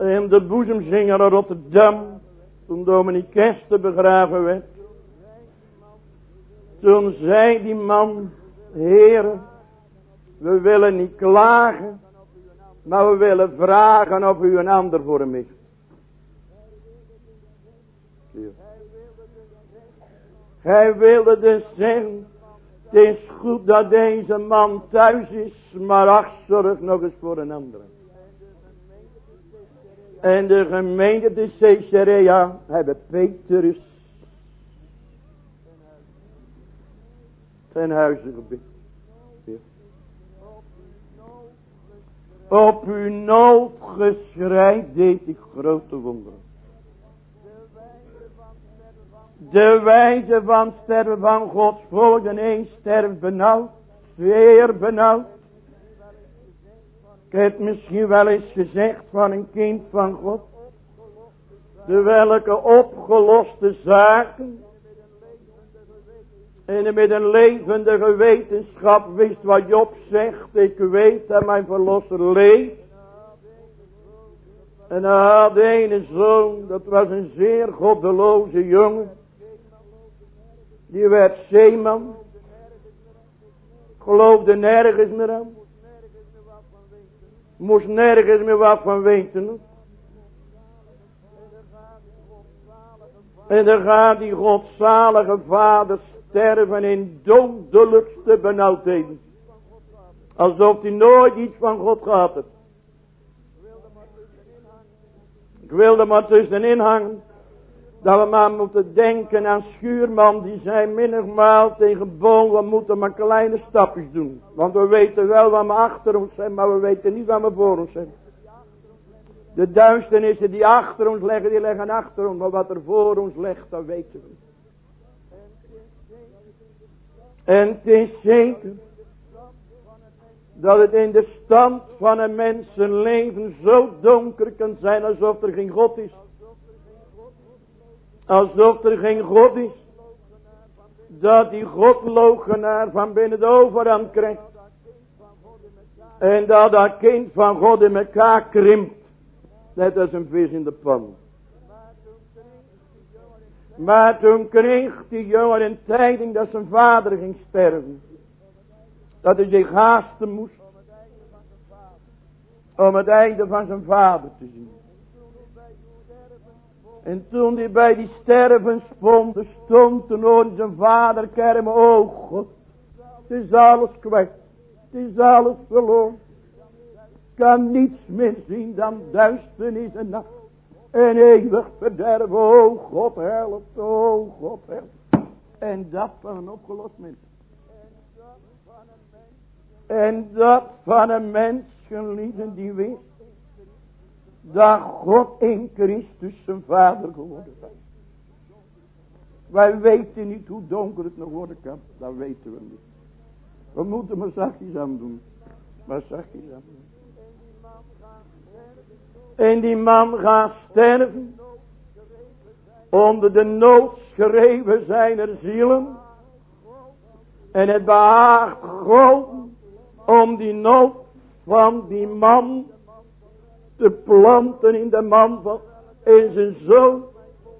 Speaker 2: In de boezemzinger Rotterdam. Toen dominee Kester begraven werd. Toen zei die man. Heren. We willen niet klagen. Maar we willen vragen of u een ander voor hem is. Hij wilde dus zeggen. Het is goed dat deze man thuis is. Maar ach zorg nog eens voor een andere. En de gemeente de Caesarea hebben Petrus ten huize gebid. Op uw nood geschrei deed ik grote wonderen. De wijze van sterven van Gods volk en een sterft benauwd, zeer benauwd. Heb misschien wel eens gezegd van een kind van God. De welke opgeloste zaken. En met een levendige wetenschap wist wat Job zegt. Ik weet dat mijn verlosser leeft. En hij had een zoon, dat was een zeer goddeloze jongen. Die werd zeeman. Geloofde nergens meer aan. Moest nergens meer wat van weten. En dan gaat die godzalige vader sterven in dodelijkste benauwdheden. Alsof hij nooit iets van God gehad heeft. Ik wilde maar tussenin hangen. Dat we maar moeten denken aan Schuurman. Die zei minigmaal tegen Boom. We moeten maar kleine stapjes doen. Want we weten wel wat we achter ons zijn. Maar we weten niet wat we voor ons zijn. De duisternissen die achter ons liggen. Die liggen achter ons. Maar wat er voor ons ligt. Dat weten we niet. En het is zeker dat het in de stand van een mensenleven zo donker kan zijn alsof er geen God is. Alsof er geen God is. Dat die godlogenaar van binnen de overhand krijgt. En dat dat kind van God in elkaar krimpt. Net als een vis in de pan. Maar toen kreeg die jongen een tijding dat zijn vader ging sterven. Dat hij zich haasten moest. Om het einde van zijn vader te zien. En toen hij bij die stervensponde stond, toen hoorde zijn vader kermen, oh God, het is alles kwijt, het is alles verloren. Kan niets meer zien dan duisternis en nacht. En eeuwig verderven, oh God help, oh God help. En dat van een opgelost mens. En dat van een mens gelieden die wist dat God in Christus zijn vader geworden is. Wij weten niet hoe donker het nog worden kan. Dat weten we niet. We moeten maar zachtjes aan doen. Maar zachtjes aan doen. En die man gaat sterven. Onder de nood zijn er zielen. En het behaagt God om die nood van die man te planten in de man van in zijn zoon.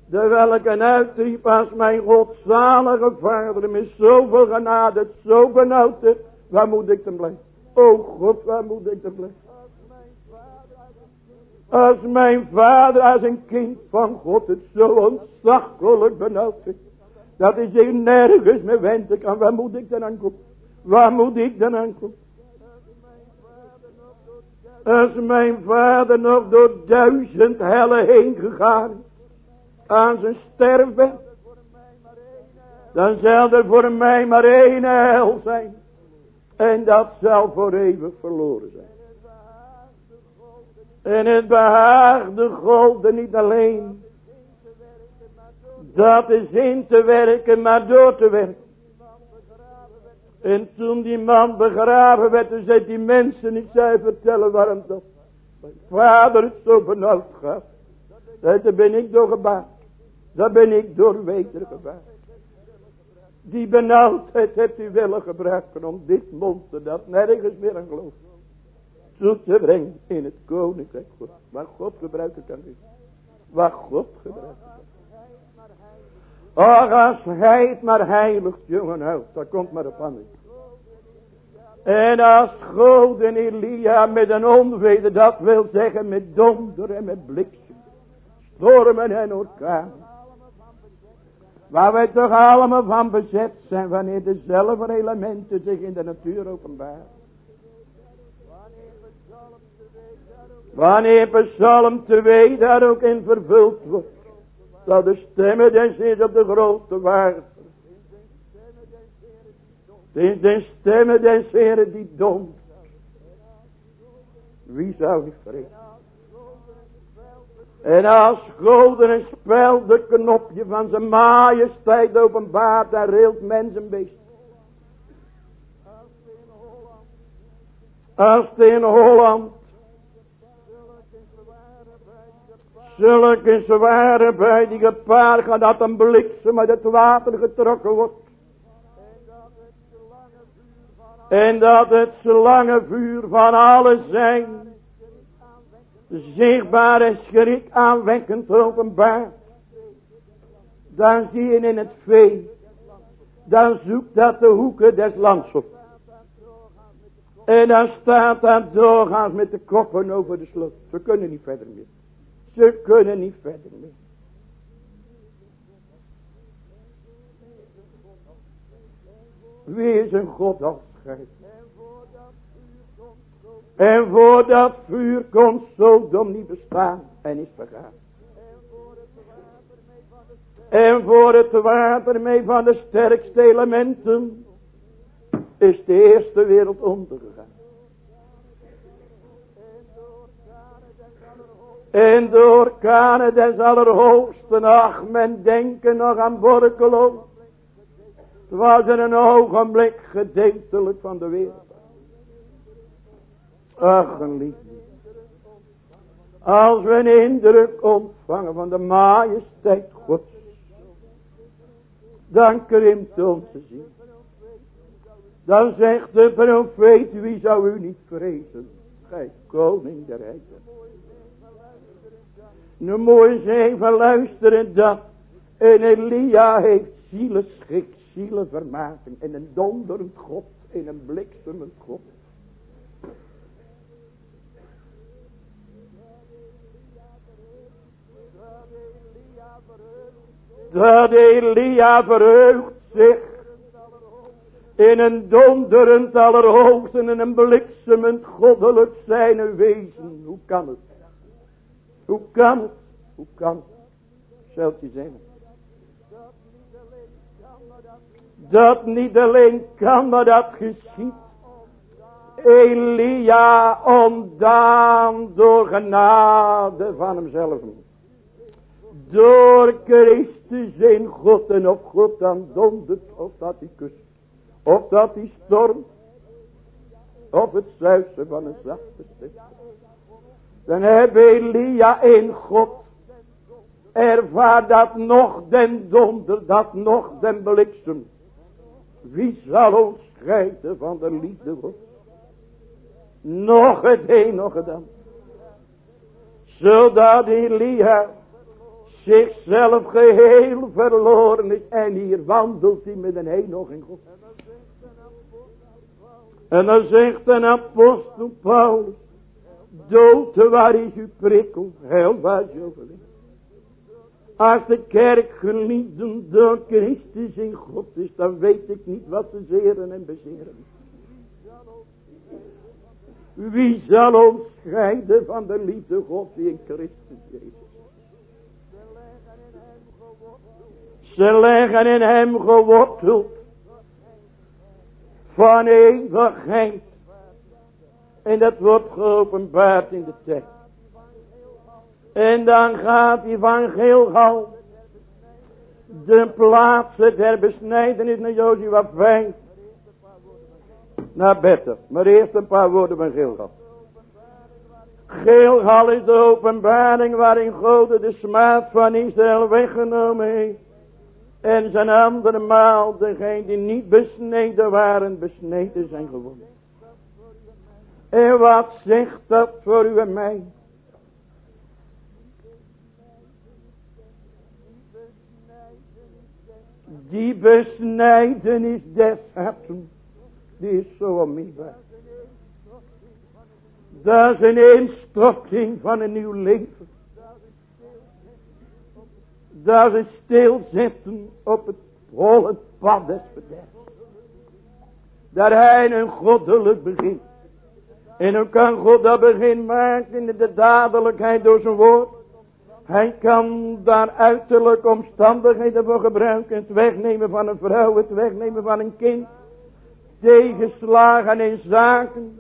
Speaker 2: De welke uitriep als mijn godzalige vader met zoveel genade zo benauwd is. Waar moet ik dan blijven? O God, waar moet ik dan blijven? Als mijn vader, als een kind van God het zo ontzaglijk benauwd is. Dat hij zich nergens meer wenden kan. Waar moet ik dan aankomen? Waar moet ik dan aankomen? Als mijn vader nog door duizend hellen heen gegaan aan zijn sterven, dan zal er voor mij maar één hel zijn. En dat zal voor eeuwig verloren zijn. En het behaagde God niet alleen. Dat is in te werken, maar door te werken. En toen die man begraven werd, toen zei die mensen, ik zei vertellen waarom dat mijn vader het zo benauwd gaat. Daar ben ik door gebaat. Daar ben ik door weder gebaat. Die benauwdheid hebt u willen gebruiken om dit monster dat nergens meer aan gelooft. Zo te brengen in het koninkrijk. Waar God gebruiken kan is. Waar God gebruiken kan. Och, als hij het maar heiligt, jongen, houdt, daar komt maar op aan. En als God en Elia met een onvrede, dat wil zeggen met donder en met bliksem, stormen en orkaan. Waar wij toch allemaal van bezet zijn, wanneer dezelfde elementen zich in de natuur openbaren. Wanneer Psalm 2 daar ook in vervuld wordt. Dat de stemmen des op de grote water. De stemmen des die dom. Wie zou niet vrezen? En als God een spel de knopje van zijn majesteit openbaart, daar rilt mens een beest. Als het in Holland zulke zware bij die gepaard gaat dat een bliksem uit het water getrokken wordt. En dat het slange vuur van alle zijn. Zichtbaar en schrik aanwekkend openbaar. Dan zie je in het vee. Dan zoekt dat de hoeken des lands op. En dan staat dat doorgaans met de koppen over de slot. We kunnen niet verder meer. Ze kunnen niet verder meer. Wie is een God als? En voor dat vuur komt Sodom niet bestaan en is vergaan. En voor het water mee van de sterkste elementen is de Eerste Wereld ondergegaan. En door kanen des allerhoogsten, ach men denken nog aan Borkelo. Het was in een ogenblik gedeeltelijk van de wereld. Ach een. Als we een indruk ontvangen van de majesteit Gods. Dan krimpt onze ziel. Dan zegt de profeet, wie zou u niet vrezen? Gij koning der rijken. Nu moet eens even luisteren dat een Elia heeft zieleschik, zielenvermaking. En een donderend God, in een bliksemend God. Dat Elia verheugt zich in een donderend allerhoogste en een bliksemend goddelijk zijn wezen. Hoe kan het? Hoe kan het? Hoe kan het? Zult zeggen. Dat niet alleen kan, maar dat geschiet. Elia ontdaan door genade van hemzelf. Door Christus in God en of God dan dondert of dat hij kust. Of dat hij stormt. Of het van een zachte. Dan heb Elia in God ervaar dat nog den donder, dat nog den bliksem. Wie zal ons scheiden van de liefde God? Nog het een, nog het ander. Zodat Elia zichzelf geheel verloren is. En hier wandelt hij met een heen in God. En dan zegt een apostel Paulus. Dood, waar is uw prikkel? Heel waar is uw Als de kerk geliefden door Christus in God is, dan weet ik niet wat ze zeren en bezeren. Wie zal ons scheiden van de liefde God die in Christus Jezus? Ze leggen in hem geworteld van eeuwigheid. En dat wordt geopenbaard in de tekst. En dan gaat hij van Gilgal de plaatsen der besnijdenis naar Jozua 5 naar Bethel. Maar eerst een paar woorden van Gilgal. Gilgal is de openbaring waarin God de smaad van Israël weggenomen heeft. En zijn andere maal, degene die niet besneden waren, besneden zijn geworden. En wat zegt dat voor u en mij? Die besnijdenis des harten, die is zo onmisbaar. Dat is een instorting van een nieuw leven. Dat is een stilzitten op het volle pad des verderfs. Dat hij een goddelijk begin. En hoe kan God dat begin maken in de dadelijkheid door zijn woord? Hij kan daar uiterlijke omstandigheden voor gebruiken. Het wegnemen van een vrouw, het wegnemen van een kind. Tegenslagen in zaken.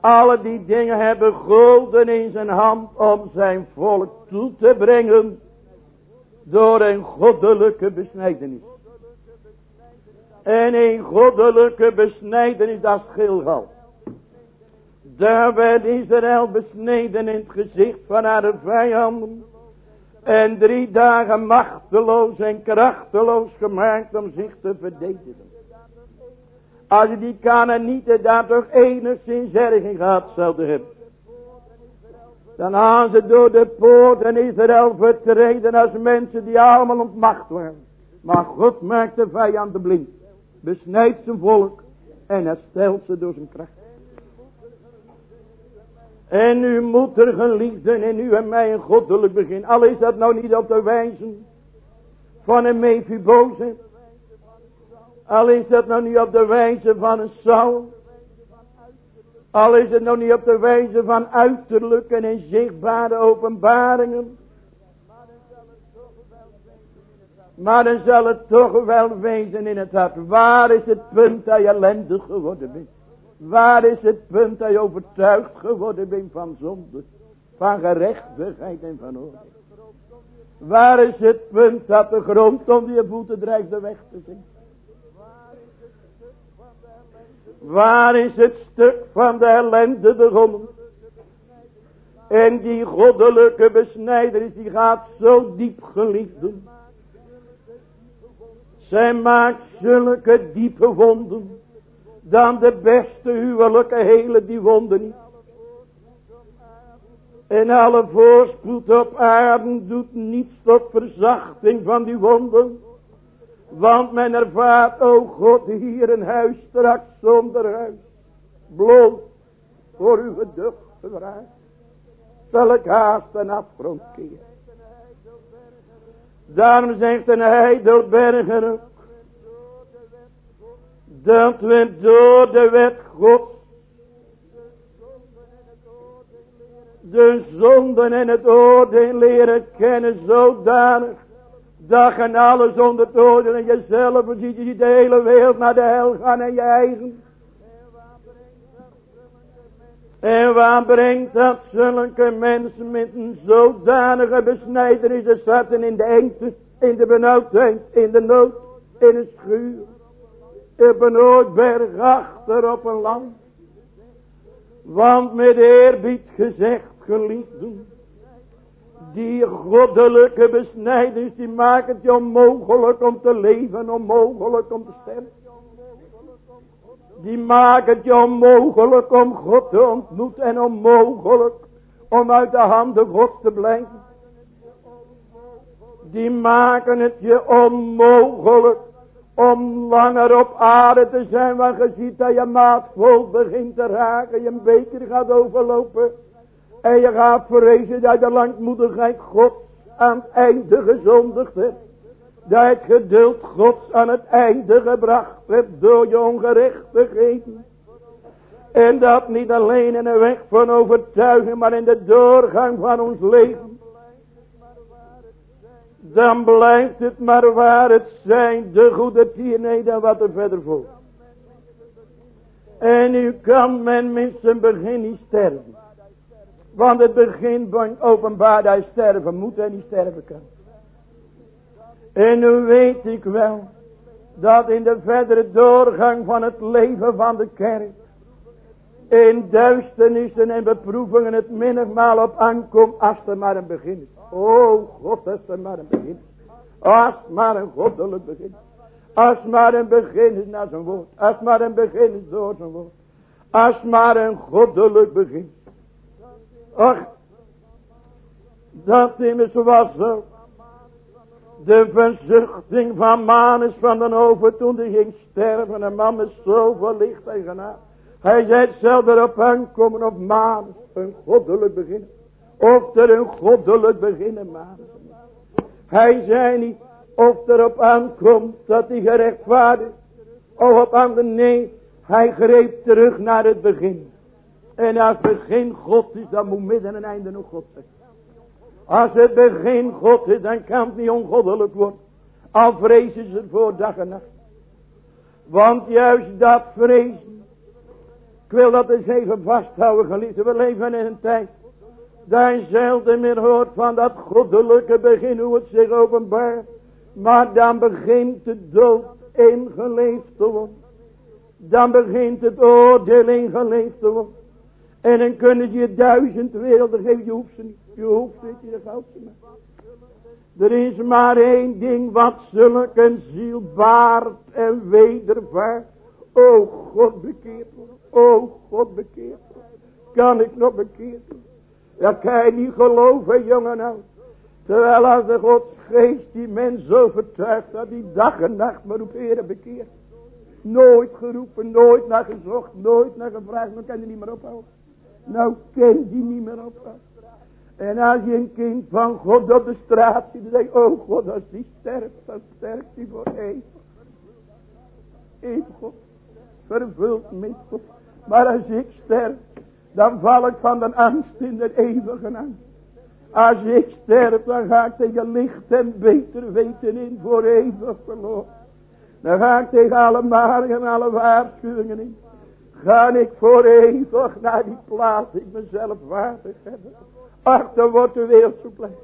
Speaker 2: Alle die dingen hebben golden in zijn hand om zijn volk toe te brengen. Door een goddelijke besnijdenis. En een goddelijke besnijdenis, dat is Gilgal. Daar werd Israël besneden in het gezicht van haar vijanden. En drie dagen machteloos en krachteloos gemaakt om zich te verdedigen. Als die Canaanieten daar toch enigszins erging gehad zouden hebben. Dan gaan ze door de poort en Israël vertreden als mensen die allemaal ontmacht waren. Maar God maakt de vijanden blind. Besnijdt zijn volk en herstelt ze door zijn kracht. En nu moet er in u en mij een goddelijk begin. Al is dat nou niet op de wijze van een Mephibozet. Al is dat nou niet op de wijze van een Saul. Al is het nog niet op de wijze van uiterlijke en zichtbare openbaringen. Maar dan zal het toch wel wezen in het hart. Waar is het punt dat je ellendig geworden bent? Waar is het punt dat je overtuigd geworden bent van zonde? Van gerechtigheid en van oordeel? Waar is het punt dat de grond onder je voeten dreigt de weg te zien? Waar is het stuk van de ellende begonnen? En die goddelijke besnijderis die gaat zo diep geliefd doen. Zij maakt zulke diepe wonden. Dan de beste huwelijke hele die wonden niet. En alle voorspoed op aarde doet niets tot verzachting van die wonden. Want men ervaart, o God, hier een huis straks zonder huis. Bloot voor uw geduchte vraag. Zal ik haast een afgrond keren. Daarom zegt een heidelberger. Dat we door de wet God. De zonden en het oordeel leren kennen zodanig dat je alles onder oordeel en jezelf ziet. Je de hele wereld naar de hel gaan en je eigen. En waar brengt dat zulke mensen met een zodanige besnijdenis zaten in de engte, in de benauwdheid, in de nood, in een schuur. Op een oorberg achter op een land. Want met eerbied gezegd, geliefden, die goddelijke besnijdenis, die maakt het je onmogelijk om te leven, onmogelijk om te sterven. Die maakt het je onmogelijk om God te ontmoeten en onmogelijk om uit de handen God te blijven. Die maken het je onmogelijk om langer op aarde te zijn, want je ziet dat je maat vol begint te raken, je beker gaat overlopen. En je gaat vrezen dat de langmoedigheid God aan het einde gezondigd hebt. Dat het geduld Gods aan het einde gebracht hebt door je ongerechtigheden. En dat niet alleen in een weg van overtuiging, maar in de doorgang van ons leven. Dan blijft het maar waar het zijn, de goede tier, nee dan wat er verder volgt. En nu kan men met zijn begin niet sterven. Want het begin van openbaar dat hij sterven moet en niet sterven kan. En nu weet ik wel dat in de verdere doorgang van het leven van de kerk in duisternissen en beproevingen het menigmaal op aankomt als er maar een begin is. Oh God, als er maar een begin is. Als maar een goddelijk begin Als maar een begin is naar zijn woord. Als maar een begin is door zijn woord. Als maar een goddelijk begin. Ach, dat immers was zo. De verzuchting van Manus van den over toen hij ging sterven. Een man met zoveel licht en genade. Hij zei zelf erop aankomen op Manus. Een goddelijk begin. Of er een goddelijk beginnen Manus. Hij zei niet of erop aankomt dat hij gerechtvaardigd. Of op andere nee. Hij greep terug naar het begin. En als het begin God is, dan moet midden en einde nog God zijn. Als het begin God is, dan kan het niet ongoddelijk worden. Al vrezen ze voor dag en nacht. Want juist dat vrezen. Ik wil dat eens even vasthouden, geliefde. We leven in een tijd. Je zelden meer hoort van dat goddelijke begin, hoe het zich openbaart. Maar dan begint de dood ingeleefd te worden. Dan begint het oordeel ingeleefd te worden. En dan kunnen je duizend werelden geven. Je hoeft ze niet. Je hoeft het je, houdt ze. Er is maar één ding wat zulk een ziel baart en wedervaart. O God bekeerd. O God worden. Kan ik nog bekeerd worden? Dat kan niet geloven, jongen nou. Terwijl als de Gods geest die mens zo vertuigt dat die dag en nacht maar op heren bekeert. Nooit geroepen, nooit naar gezocht, nooit naar gevraagd, dan kan je niet meer ophouden. Nou kent die niet meer op. En als je een kind van God op de straat ziet, dan je, oh God, als die sterft, dan sterft hij voor eeuwig. eeuw God. Vervult God. Maar als ik sterf, dan val ik van de angst in de eeuwige angst. Als ik sterf, dan ga ik tegen licht en beter weten in voor eeuwig verloren. Dan ga ik tegen alle margen en alle waarschuwingen in. Ga ik voor eeuwig naar die plaats ik mezelf waardig heb. Ach, dan wordt de wereld zo klein.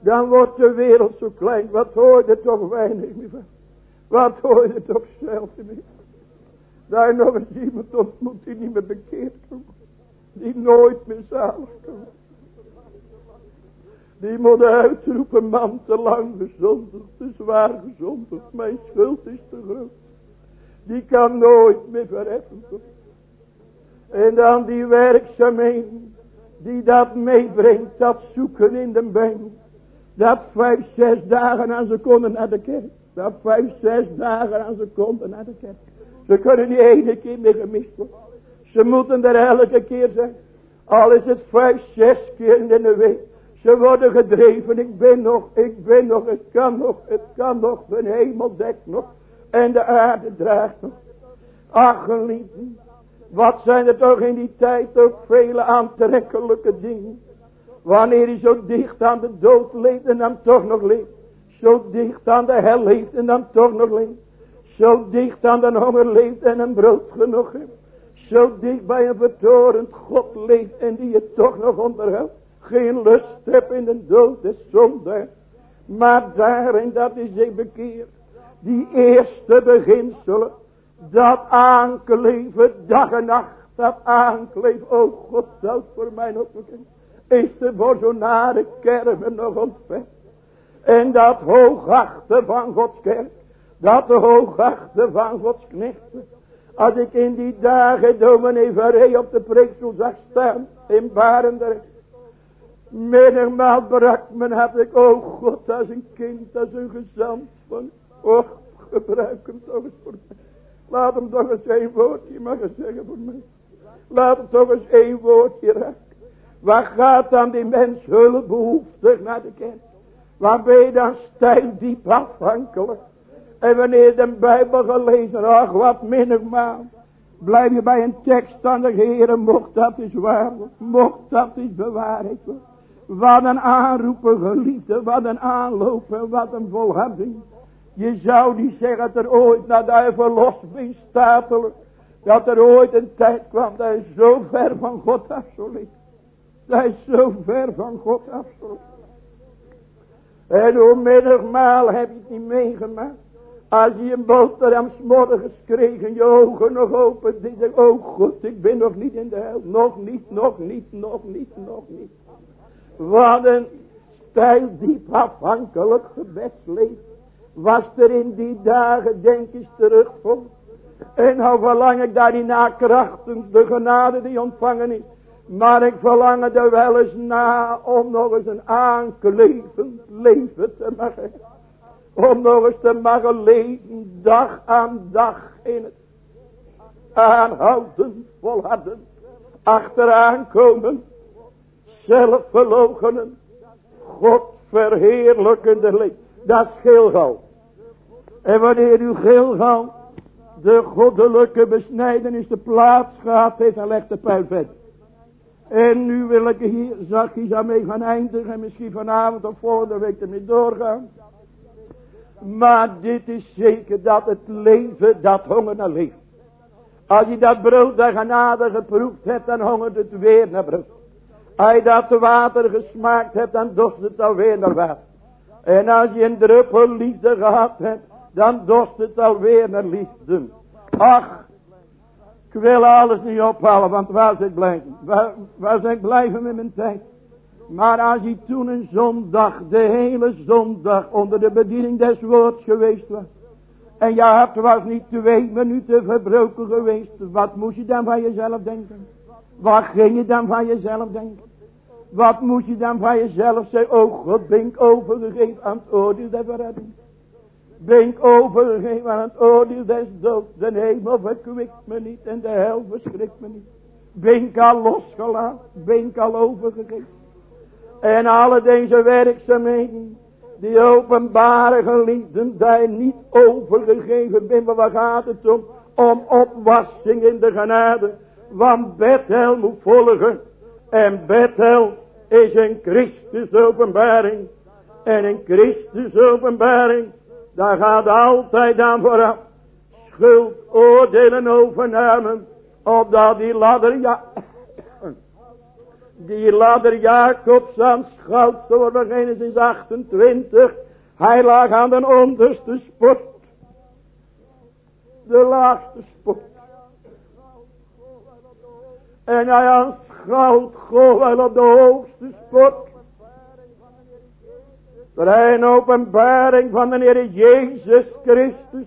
Speaker 2: Dan wordt de wereld zo klein. Wat hoor je toch weinig meer van. Wat hoor je toch zelf meer. Daar nog eens iemand ontmoet die niet meer bekeerd komt. Die nooit meer zalig komt. Die moet uitroepen, man, te lang gezondigd, te zwaar gezondigd. Mijn schuld is te groot. Die kan nooit meer verheffen. En dan die werkzaamheden, die dat meebrengt, dat zoeken in de been. Dat vijf, zes dagen aan ze konden naar de kerk. Dat vijf, zes dagen aan ze konden naar de kerk. Ze kunnen niet ene keer meer gemist worden. Ze moeten er elke keer zijn. Al is het vijf, zes keer in de week. Ze worden gedreven. Ik ben nog, ik ben nog, het kan nog, het kan nog. De hemel dekt nog. En de aarde draagt nog. Ach, geliefden. Wat zijn er toch in die tijd ook vele aantrekkelijke dingen. Wanneer hij zo dicht aan de dood leeft en dan toch nog leeft. Zo dicht aan de hel leeft en dan toch nog leeft. Zo dicht aan de honger leeft en een brood genoeg heeft. Zo dicht bij een vertorend God leeft en die je toch nog onderhoudt. Geen lust hebt in de dood des zonde. Maar daarin dat is hij bekeerd. Die eerste beginselen. Dat aankleven dag en nacht. Dat aankleven. Oh God zou voor mij bekend. Is de voor zo'n nare kerven nog ontvet. En dat hoogachten van Gods kerk. Dat de hoogachten van Gods knechten. Als ik in die dagen dominee Verree op de preekstoel zag staan. In Barendrecht. Menigmaal brak men heb ik, oh God, als een kind, als een gezant van, oh, gebruik hem toch eens voor mij. Laat hem toch eens één woordje maar zeggen voor mij. Laat hem toch eens één woordje raken. Waar gaat dan die mens hulpbehoeftig naar de kerk? Waar ben je dan stijl diep afhankelijk? En wanneer je de Bijbel gelezen, ach wat minigmaal. Blijf je bij een de Heer, mocht dat is waar, mocht dat is bewaarheid Wat een aanroepen geliefde, wat een aanlopen, wat een volharding. Je zou niet zeggen dat er ooit naar de verlost ben statelijk. Dat er ooit een tijd kwam dat hij zo ver van God af. Dat hij zo ver van God af En hoe middagmaal heb je het niet meegemaakt. Als je een boterham morgens kreeg en je ogen nog open. Die zegt, oh goed, ik ben nog niet in de hel. Nog niet, nog niet, nog niet, nog niet. Wat een stijl diep afhankelijk gebedsleven. Was er in die dagen, denk eens, terugvond. En nou verlang ik daar die nakrachten, de genade die ontvangen is. Maar ik verlang er wel eens na om nog eens een aanklevend leven te maken. Om nog eens te mogen leven dag aan dag in het aanhouden, volharden, achteraan komen, zelf God verheerlijkende leven. Dat is Gilgal. En wanneer u Gilgal de goddelijke besnijdenis de plaats gehad heeft, dan legt de pijl verder. En nu wil ik hier zachtjes aan mee gaan eindigen. En misschien vanavond of volgende week ermee doorgaan. Maar dit is zeker dat het leven, dat honger naar leven. Als je dat brood der genade geproefd hebt, dan hongert het weer naar brood. Als je dat water gesmaakt hebt, dan dorst het alweer naar water. En als je een druppel liefde gehad hebt, dan dorst het alweer naar liefde. Ach, ik wil alles niet ophalen, want waar zou ik blijven? Waar, waar zou ik blijven met mijn tijd? Maar als hij toen een zondag, de hele zondag, onder de bediening des woords geweest was. En je hart was niet twee minuten verbroken geweest. Wat moest je dan van jezelf denken? Wat ging je dan van jezelf denken? Wat moest je dan van jezelf zeggen? Oh God, ben ik overgegeven aan het oordeel der verredding. Ben ik overgegeven aan het oordeel des doods. De hemel verkwikt me niet en de hel verschrikt me niet. Ben ik al losgelaten? Ben ik al overgegeven? En alle deze werkzaamheden. Die openbare geliefden, die niet overgegeven ben, maar waar gaat het om? Om opwassing in de genade. Want Bethel moet volgen. En Bethel is een Christus openbaring. En een Christus openbaring, daar gaat altijd aan vooraf. Schuld, oordelen, overnamen. Opdat die ladder, ja, die ladder Jacobs aanschouwt, zo we Genesis 28. Hij lag aan de onderste sport. De laagste sport. En hij aanschouwt gewoon op de hoogste sport. Er een openbaring van de Heer Jezus Christus.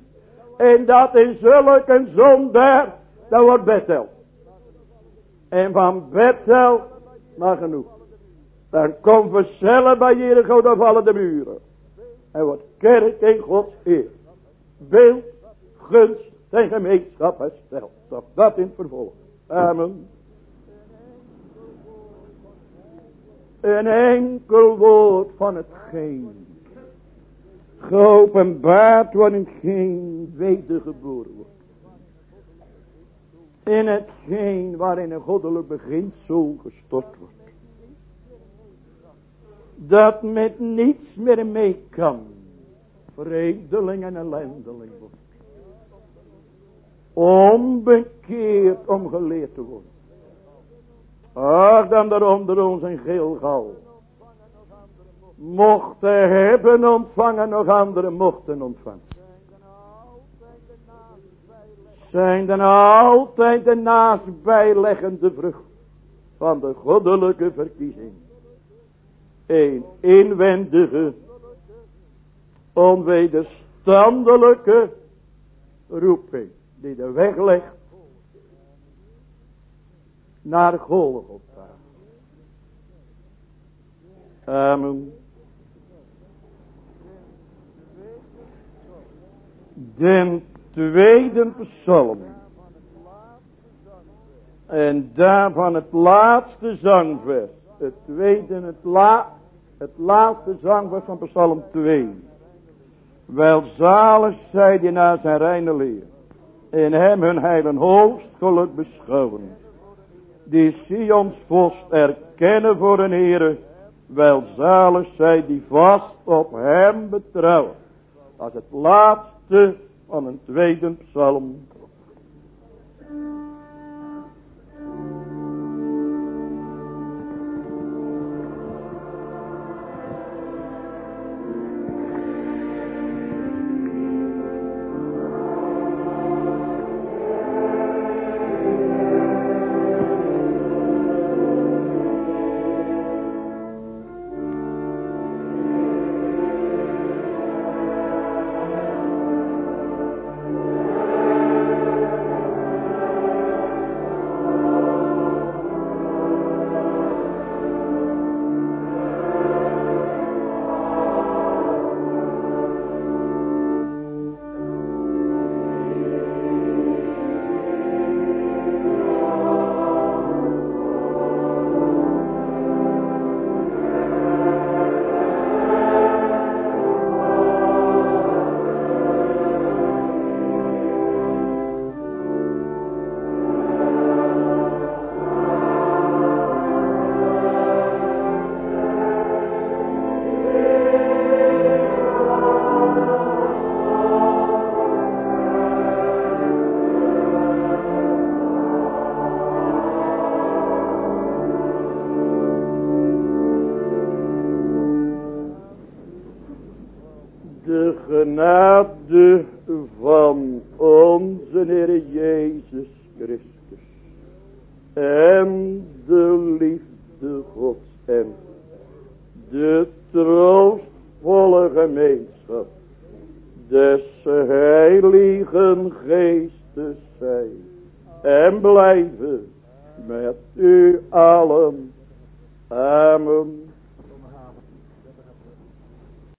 Speaker 2: En dat is zulk een zondaar. Dat wordt Bethel. En van Bethel maar genoeg. Dan komt vanzelf bij Jericho, dan vallen de muren. En wordt kerk in Gods eer. Beeld, gunst en gemeenschap hersteld. Toch dat in het vervolg. Amen. Een enkel woord van hetgeen. Geopenbaard wordt in geen wedergeboren wordt. In hetgeen waarin een goddelijk beginsel gestort wordt. Dat met niets meer mee kan. Vreemdeling en ellendeling wordt. Onbekeerd om geleerd te worden. Ach, dan daaronder ons een Gilgal. Mochten hebben ontvangen, nog anderen mochten ontvangen. Zijn dan altijd de naastbijleggende vrucht van de goddelijke verkiezing. Een inwendige, onwederstandelijke roeping die de weg legt naar Golgotha. Amen. Den tweede psalm. En daarvan het laatste zangvers. Het tweede, het, la, het laatste zangvers van psalm 2. Welzalig zij die naar zijn reine leer. In hem hun heilen hoogst geluk beschouwen die Sions vorst erkennen voor een Heere, welzalig zij die vast op hem betrouwen. Als het laatste van een tweede psalm.